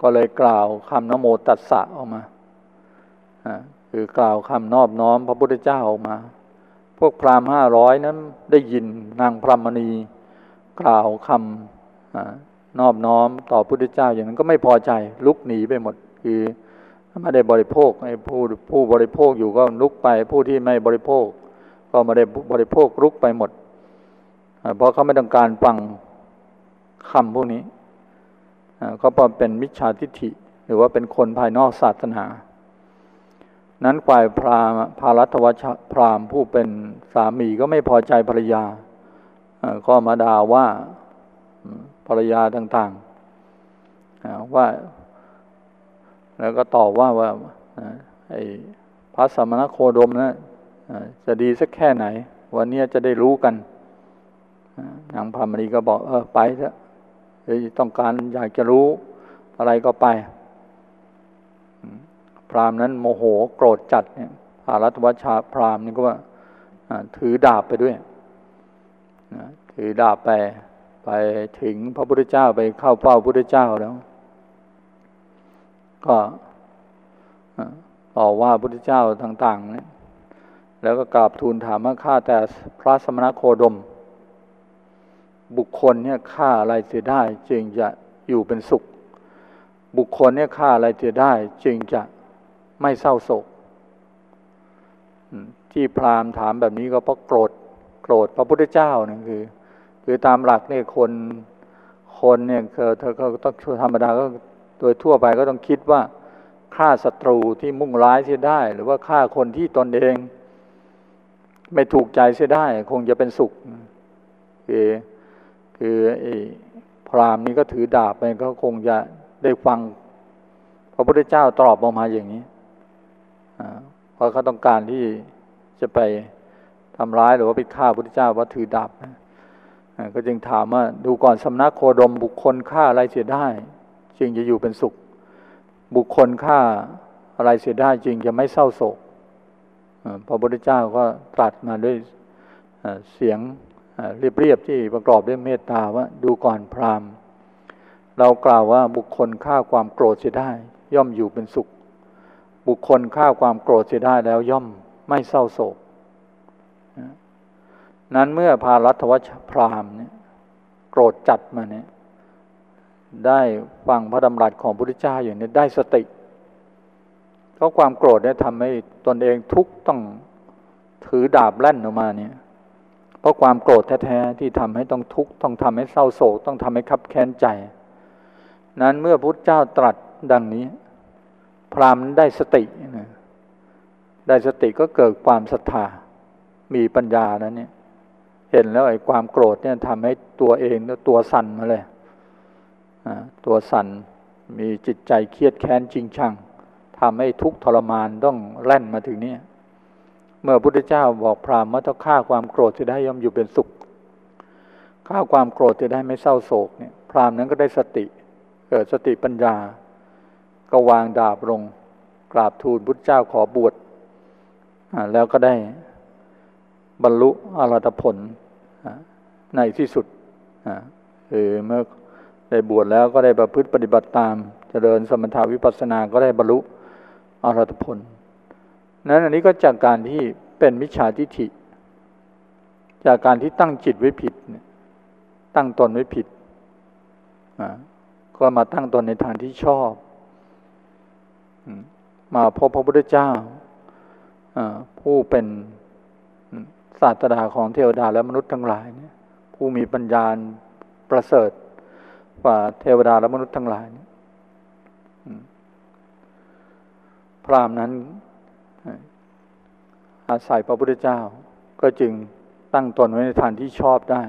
ก็เลยกล่าวคำนโมตัสสะออกมา คือกล่าวคำนอบน้อมพระพุทธเจ้าออกมา พวกพราหมณ์ห้าร้อยนั้นได้ยินนางพรหมณี กล่าวคำนอบน้อมต่อพระพุทธเจ้าอย่างนั้นก็ไม่พอใจลุกหนีไปหมด คือไม่ได้บริโภคไอ้ผู้ผู้บริโภคอยู่ก็ลุกไปผู้ที่ไม่บริโภค ก็ไม่ได้บริโภครุกไปหมด เพราะเขาไม่ต้องการฟังคำพวกนี้เขาเป็นมิจฉาทิฏฐิ หรือว่าเป็นคนภายนอกศาสนา นั้นฝ่ายพรามพารัตวชพรามผู้เป็นสามีก็ไม่พอใจภรรยาก็มาด่าว่าภรรยาต่างๆว่าแล้วก็ตอบว่าว่าไอ้พระสมณโคดมนะจะดีสักแค่ไหน วันนี้จะได้รู้กันนางพรมณีก็บอกเออไปเถอะต้องการอยากจะรู้อะไรก็ไป รามนั้นโมโหโกรธจัดเนี่ยพารัตวัชาพรามนี่ก็ว่าถือดาบไปด้วยถือดาบไปไปถึงพระพุทธเจ้าไปเข้าเฝ้าพระพุทธเจ้าแล้ว ก็บอว่าพระพุทธเจ้าต่างๆเนี่ยแล้วก็กราบทูลถามว่าข้าแต่พระสมณโคดม บุคคลเนี่ยฆ่าอะไรเสียได้จึงจะอยู่เป็นสุข บุคคลเนี่ยฆ่าอะไรเสียได้จึงจะ ไม่เศร้าโศกที่พราหมณ์ถามแบบนี้ก็เพราะโกรธโกรธพระพุทธเจ้านี่คือ คือตามหลักเนี่ยคนคนเนี่ยเธอเธอก็ต้องธรรมดาก็โดยทั่วไปก็ต้องคิดว่าฆ่าศัตรูที่มุ่งร้ายเสียได้ หรือว่าฆ่าคนที่ตนเอง ไม่ถูกใจเสียได้ คงจะเป็นสุข คือคือไอ้พรามนี่ก็ถือดาบไปก็คงจะได้ฟัง พระพุทธเจ้าตอบออกมาอย่างนี้ เพราะเขาต้องการที่จะไปทำร้ายหรือว่าไปฆ่าพระพุทธเจ้าว่าถือดาบก็จึงถามว่าดูก่อนสำนักโคดมบุคคลฆ่าอะไรเสียได้ จึงจะอยู่เป็นสุข บุคคลฆ่าอะไรเสียได้จึงจะไม่เศร้าโศกพระพุทธเจ้าก็ตรัสมาด้วยเสียงเรียบๆที่ประกอบด้วยเมตตาว่าดูก่อนพราหมณ์ เรากล่าวว่าบุคคลฆ่าความโกรธเสียได้ ย่อมอยู่เป็นสุข บุคคลฆ่าความโกรธเสียได้แล้วย่อมไม่เศร้าโศก นั้นเมื่อพารัตวัชพรามเนี่ยโกรธจัดมาเนี่ยได้ฟังพระดำรัสของพระพุทธเจ้าอย่างนี้ได้สติเพราะความโกรธเนี่ยทำให้ตนเองทุกต้องถือดาบแล่นออกมาเนี่ย เพราะความโกรธแท้ๆที่ทำให้ต้องทุกข์ต้องทำให้เศร้าโศก ต้องทำให้ขับแค้นใจ นั้นเมื่อพุทธเจ้าตรัสดังนี้ พรามได้สตินะได้สติก็เกิดความศรัทธา มีปัญญาแล้วเนี่ย เห็นแล้วไอ้ความโกรธเนี่ยทำให้ตัวเองตัวสั่นมาเลยตัวสั่นมีจิตใจเครียดแค้นจริงชังทำให้ทุกข์ทรมานต้องแล่นมาถึงนี้เมื่อพุทธเจ้าบอกพราหมณ์ว่าต้องฆ่าความโกรธจะได้ย่อมอยู่เป็นสุขฆ่าความโกรธจะได้ไม่เศร้าโศกเนี่ย พราหมณ์นั้นก็ได้สติ เกิดสติปัญญา ก็วางดาบลง กราบทูลพุทธเจ้าขอบวชแล้วก็ได้บรรลุอรหัตผลในที่สุดคือเมื่อได้บวชแล้วก็ได้ประพฤติปฏิบัติตาม เจริญสมถาวิปัสสนาก็ได้บรรลุอรหัตผล นั้นอันนี้ก็จากการที่เป็นมิจฉาทิฏฐิ จากการที่ตั้งจิตไว้ผิด ตั้งตนไว้ผิดก็มาตั้งตนในทางที่ชอบ มาพบพระพุทธเจ้าผู้เป็นศาสดาของเทวดาและมนุษย์ทั้งหลายผู้มีปัญญาประเสริฐกว่าเทวดาและมนุษย์ทั้งหลายพรามนั้นอาศัยพระพุทธเจ้า ก็จึงตั้งตนไว้ในทางที่ชอบได้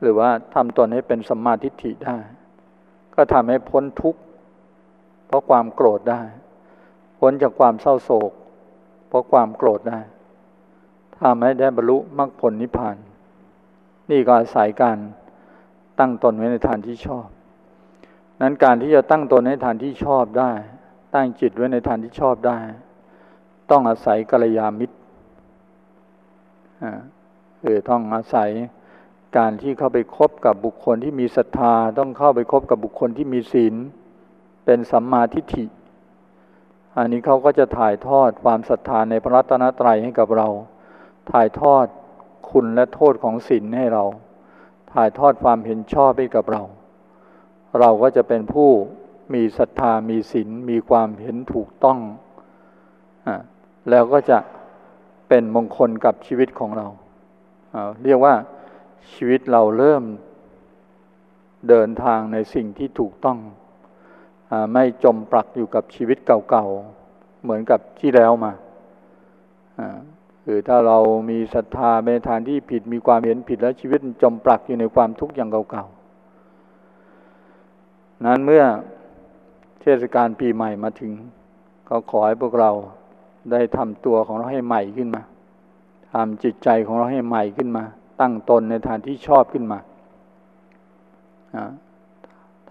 หรือว่าทำตนให้เป็นสัมมาทิฏฐิได้ ก็ทำให้พ้นทุกข์ เพราะความโกรธได้ พ้นจากความเศร้าโศก เพราะความโกรธได้ทำให้ได้บรรลุมรรคผลนิพพาน นี่ก็อาศัยการตั้งตนไว้ในทางที่ชอบ นั้นการที่จะตั้งตนในทางที่ชอบได้ ตั้งจิตไว้ในทางที่ชอบได้ ต้องอาศัยกัลยาณมิตรคือต้องอาศัยการที่เข้าไปคบกับบุคคลที่มีศรัทธา ต้องเข้าไปคบกับบุคคลที่มีศีล เป็นสัมมาทิฏฐิ อันนี้เขาก็จะถ่ายทอดความศรัทธาในพระรัตนตรัยให้กับเรา ถ่ายทอดคุณและโทษของศีลให้เรา ถ่ายทอดความเห็นชอบให้กับเรา เราก็จะเป็นผู้มีศรัทธามีศีลมีความเห็นถูกต้องอแล้วก็จะเป็นมงคลกับชีวิตของเราเรียกว่าชีวิตเราเริ่มเดินทางในสิ่งที่ถูกต้อง ไม่จมปลักอยู่กับชีวิตเก่าๆ เหมือนกับที่แล้วมาคือถ้าเรามีศรัทธาในทางที่ผิดมีความเห็นผิดแล้วชีวิตจมปลักอยู่ในความทุกข์อย่างเก่าๆ นั้นเมื่อเทศกาลปีใหม่มาถึง ก็ขอให้พวกเราได้ทำตัวของเราให้ใหม่ขึ้นมาทำจิตใจของเราให้ใหม่ขึ้นมา ตั้งตนในทางที่ชอบขึ้นมา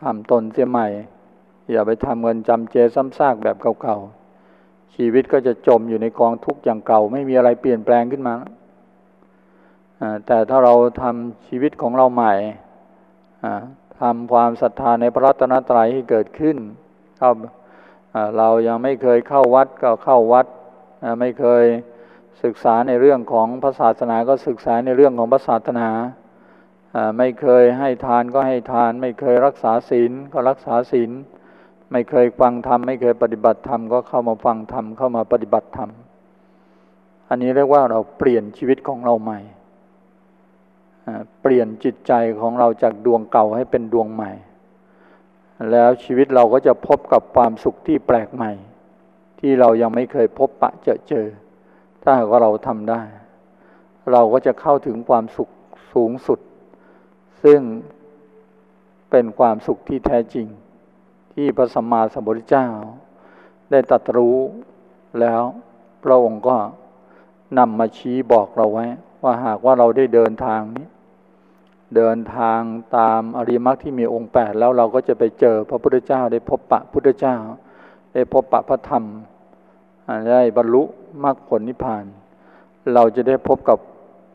ทำตนเสียใหม่ อย่าไปทำเงินจำเจซ้ำซากแบบเก่าๆ ชีวิตก็จะจมอยู่ในกองทุกข์อย่างเก่า ไม่มีอะไรเปลี่ยนแปลงขึ้นมา แต่ถ้าเราทำชีวิตของเราใหม่ทำความศรัทธาในพระรัตนตรัยให้เกิดขึ้นเรายังไม่เคยเข้าวัดก็เข้าวัด ไม่เคยศึกษาในเรื่องของพระศาสนาก็ศึกษาในเรื่องของพระศาสนา ไม่เคยให้ทานก็ให้ทาน ไม่เคยรักษาศีลก็รักษาศีล ไม่เคยฟังธรรมไม่เคยปฏิบัติธรรมก็เข้ามาฟังธรรมเข้ามาปฏิบัติธรรม อันนี้เรียกว่าเราเปลี่ยนชีวิตของเราใหม่ เปลี่ยนจิตใจของเราจากดวงเก่าให้เป็นดวงใหม่ แล้วชีวิตเราก็จะพบกับความสุขที่แปลกใหม่ ที่เรายังไม่เคยพบปะเจอเจอ ถ้าหากว่าเราทำได้ เราก็จะเข้าถึงความสุขสูงสุด ซึ่งเป็นความสุขที่แท้จริง ที่พระสัมมาสัมพุทธเจ้า ได้ตรัสรู้แล้วพระองค์ก็นำมาชี้บอกเราไว้ ว่าหากว่าเราได้เดินทางนี้ เดินทางตามอริมักที่มีองค์แปดแล้วเราก็จะไปเจอพระพุทธเจ้าได้พบปะพุทธเจ้า ได้พบปะพระธรรมได้บรรลุมรรคผลนิพพาน เราจะได้พบกับ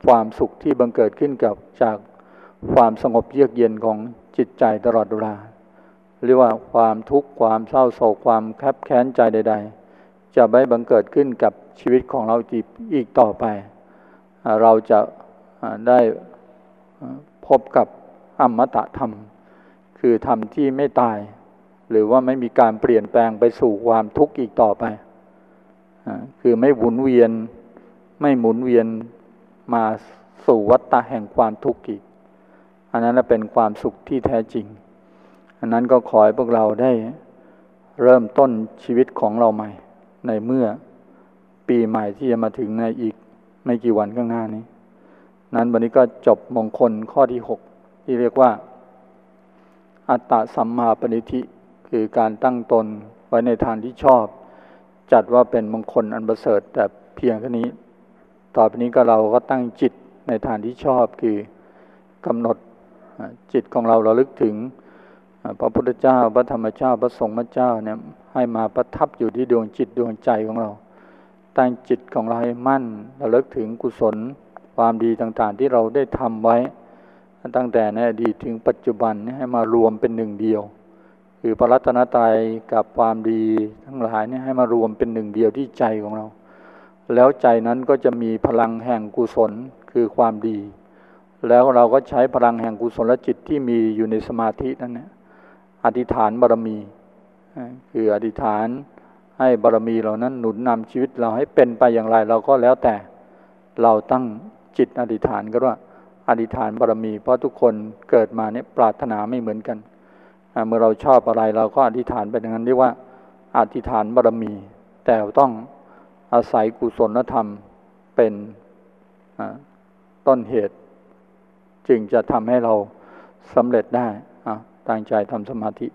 ความสุขที่บังเกิดขึ้นกับจากความสงบเยือกเย็นของจิตใจตลอดเวลา เรียกว่าความทุกข์ความเศร้าโศกความแคบแค้นใจใด ๆ จะไม่บังเกิดขึ้นกับชีวิตของเราจีอีกต่อไป เราจะได้พบกับอมตะธรรม คือธรรมที่ไม่ตาย หรือว่าไม่มีการเปลี่ยนแปลงไปสู่ความทุกข์อีกต่อไป คือไม่หมุนเวียนไม่หมุนเวียนมาสู่วัฏฏะแห่งความทุกข์อีก อันนั้นเป็นความสุขที่แท้จริง อันนั้นก็ขอให้พวกเราได้เริ่มต้นชีวิตของเราใหม่ ในเมื่อปีใหม่ที่จะมาถึงในอีกไม่กี่วันข้างหน้านี้ นั้นวันนี้ก็จบมงคลข้อที่หกที่เรียกว่า อัตตะสัมมาปณิธิคือการตั้งตนไว้ในทางที่ชอบ จัดว่าเป็นมงคลอันประเสริฐแต่เพียงแค่นี้ ต่อไปนี้ก็เราก็ตั้งจิตในทางที่ชอบคือกำหนดจิตของเราเราลึกถึง พระพุทธเจ้าพระธรรมเจ้าพระสงฆ์เจ้าเนี่ยให้มาประทับอยู่ที่ดวงจิตดวงใจของเรา ตั้งจิตของเราให้มั่นระลึกถึงกุศลความดีต่างๆ ที่เราได้ทำไว้ ตั้งแต่ในอดีตถึงปัจจุบันให้มารวมเป็นหนึ่งเดียว คือพระรัตนตรัยกับความดีทั้งหลายเนี่ยให้มารวมเป็นหนึ่งเดียวที่ใจของเรา แล้วใจนั้นก็จะมีพลังแห่งกุศลคือความดี แล้วเราก็ใช้พลังแห่งกุศลจิตที่มีอยู่ในสมาธินั้นเนี่ย อธิษฐานบารมี คืออธิษฐานให้บารมีเหล่านั้นหนุนนำชีวิตเราให้เป็นไปอย่างไรเราก็แล้วแต่เราตั้งจิตอธิษฐานก็ว่าอธิษฐานบารมี เพราะทุกคนเกิดมาเนี่ยปรารถนาไม่เหมือนกันเมื่อเราชอบอะไรเราก็อธิษฐานไปอย่างนั้นเรียกว่าอธิษฐานบารมี แต่ต้องอาศัยกุศลธรรมเป็นต้นเหตุ จึงจะทำให้เราสำเร็จได้ ตั้งใจทำสมาธิ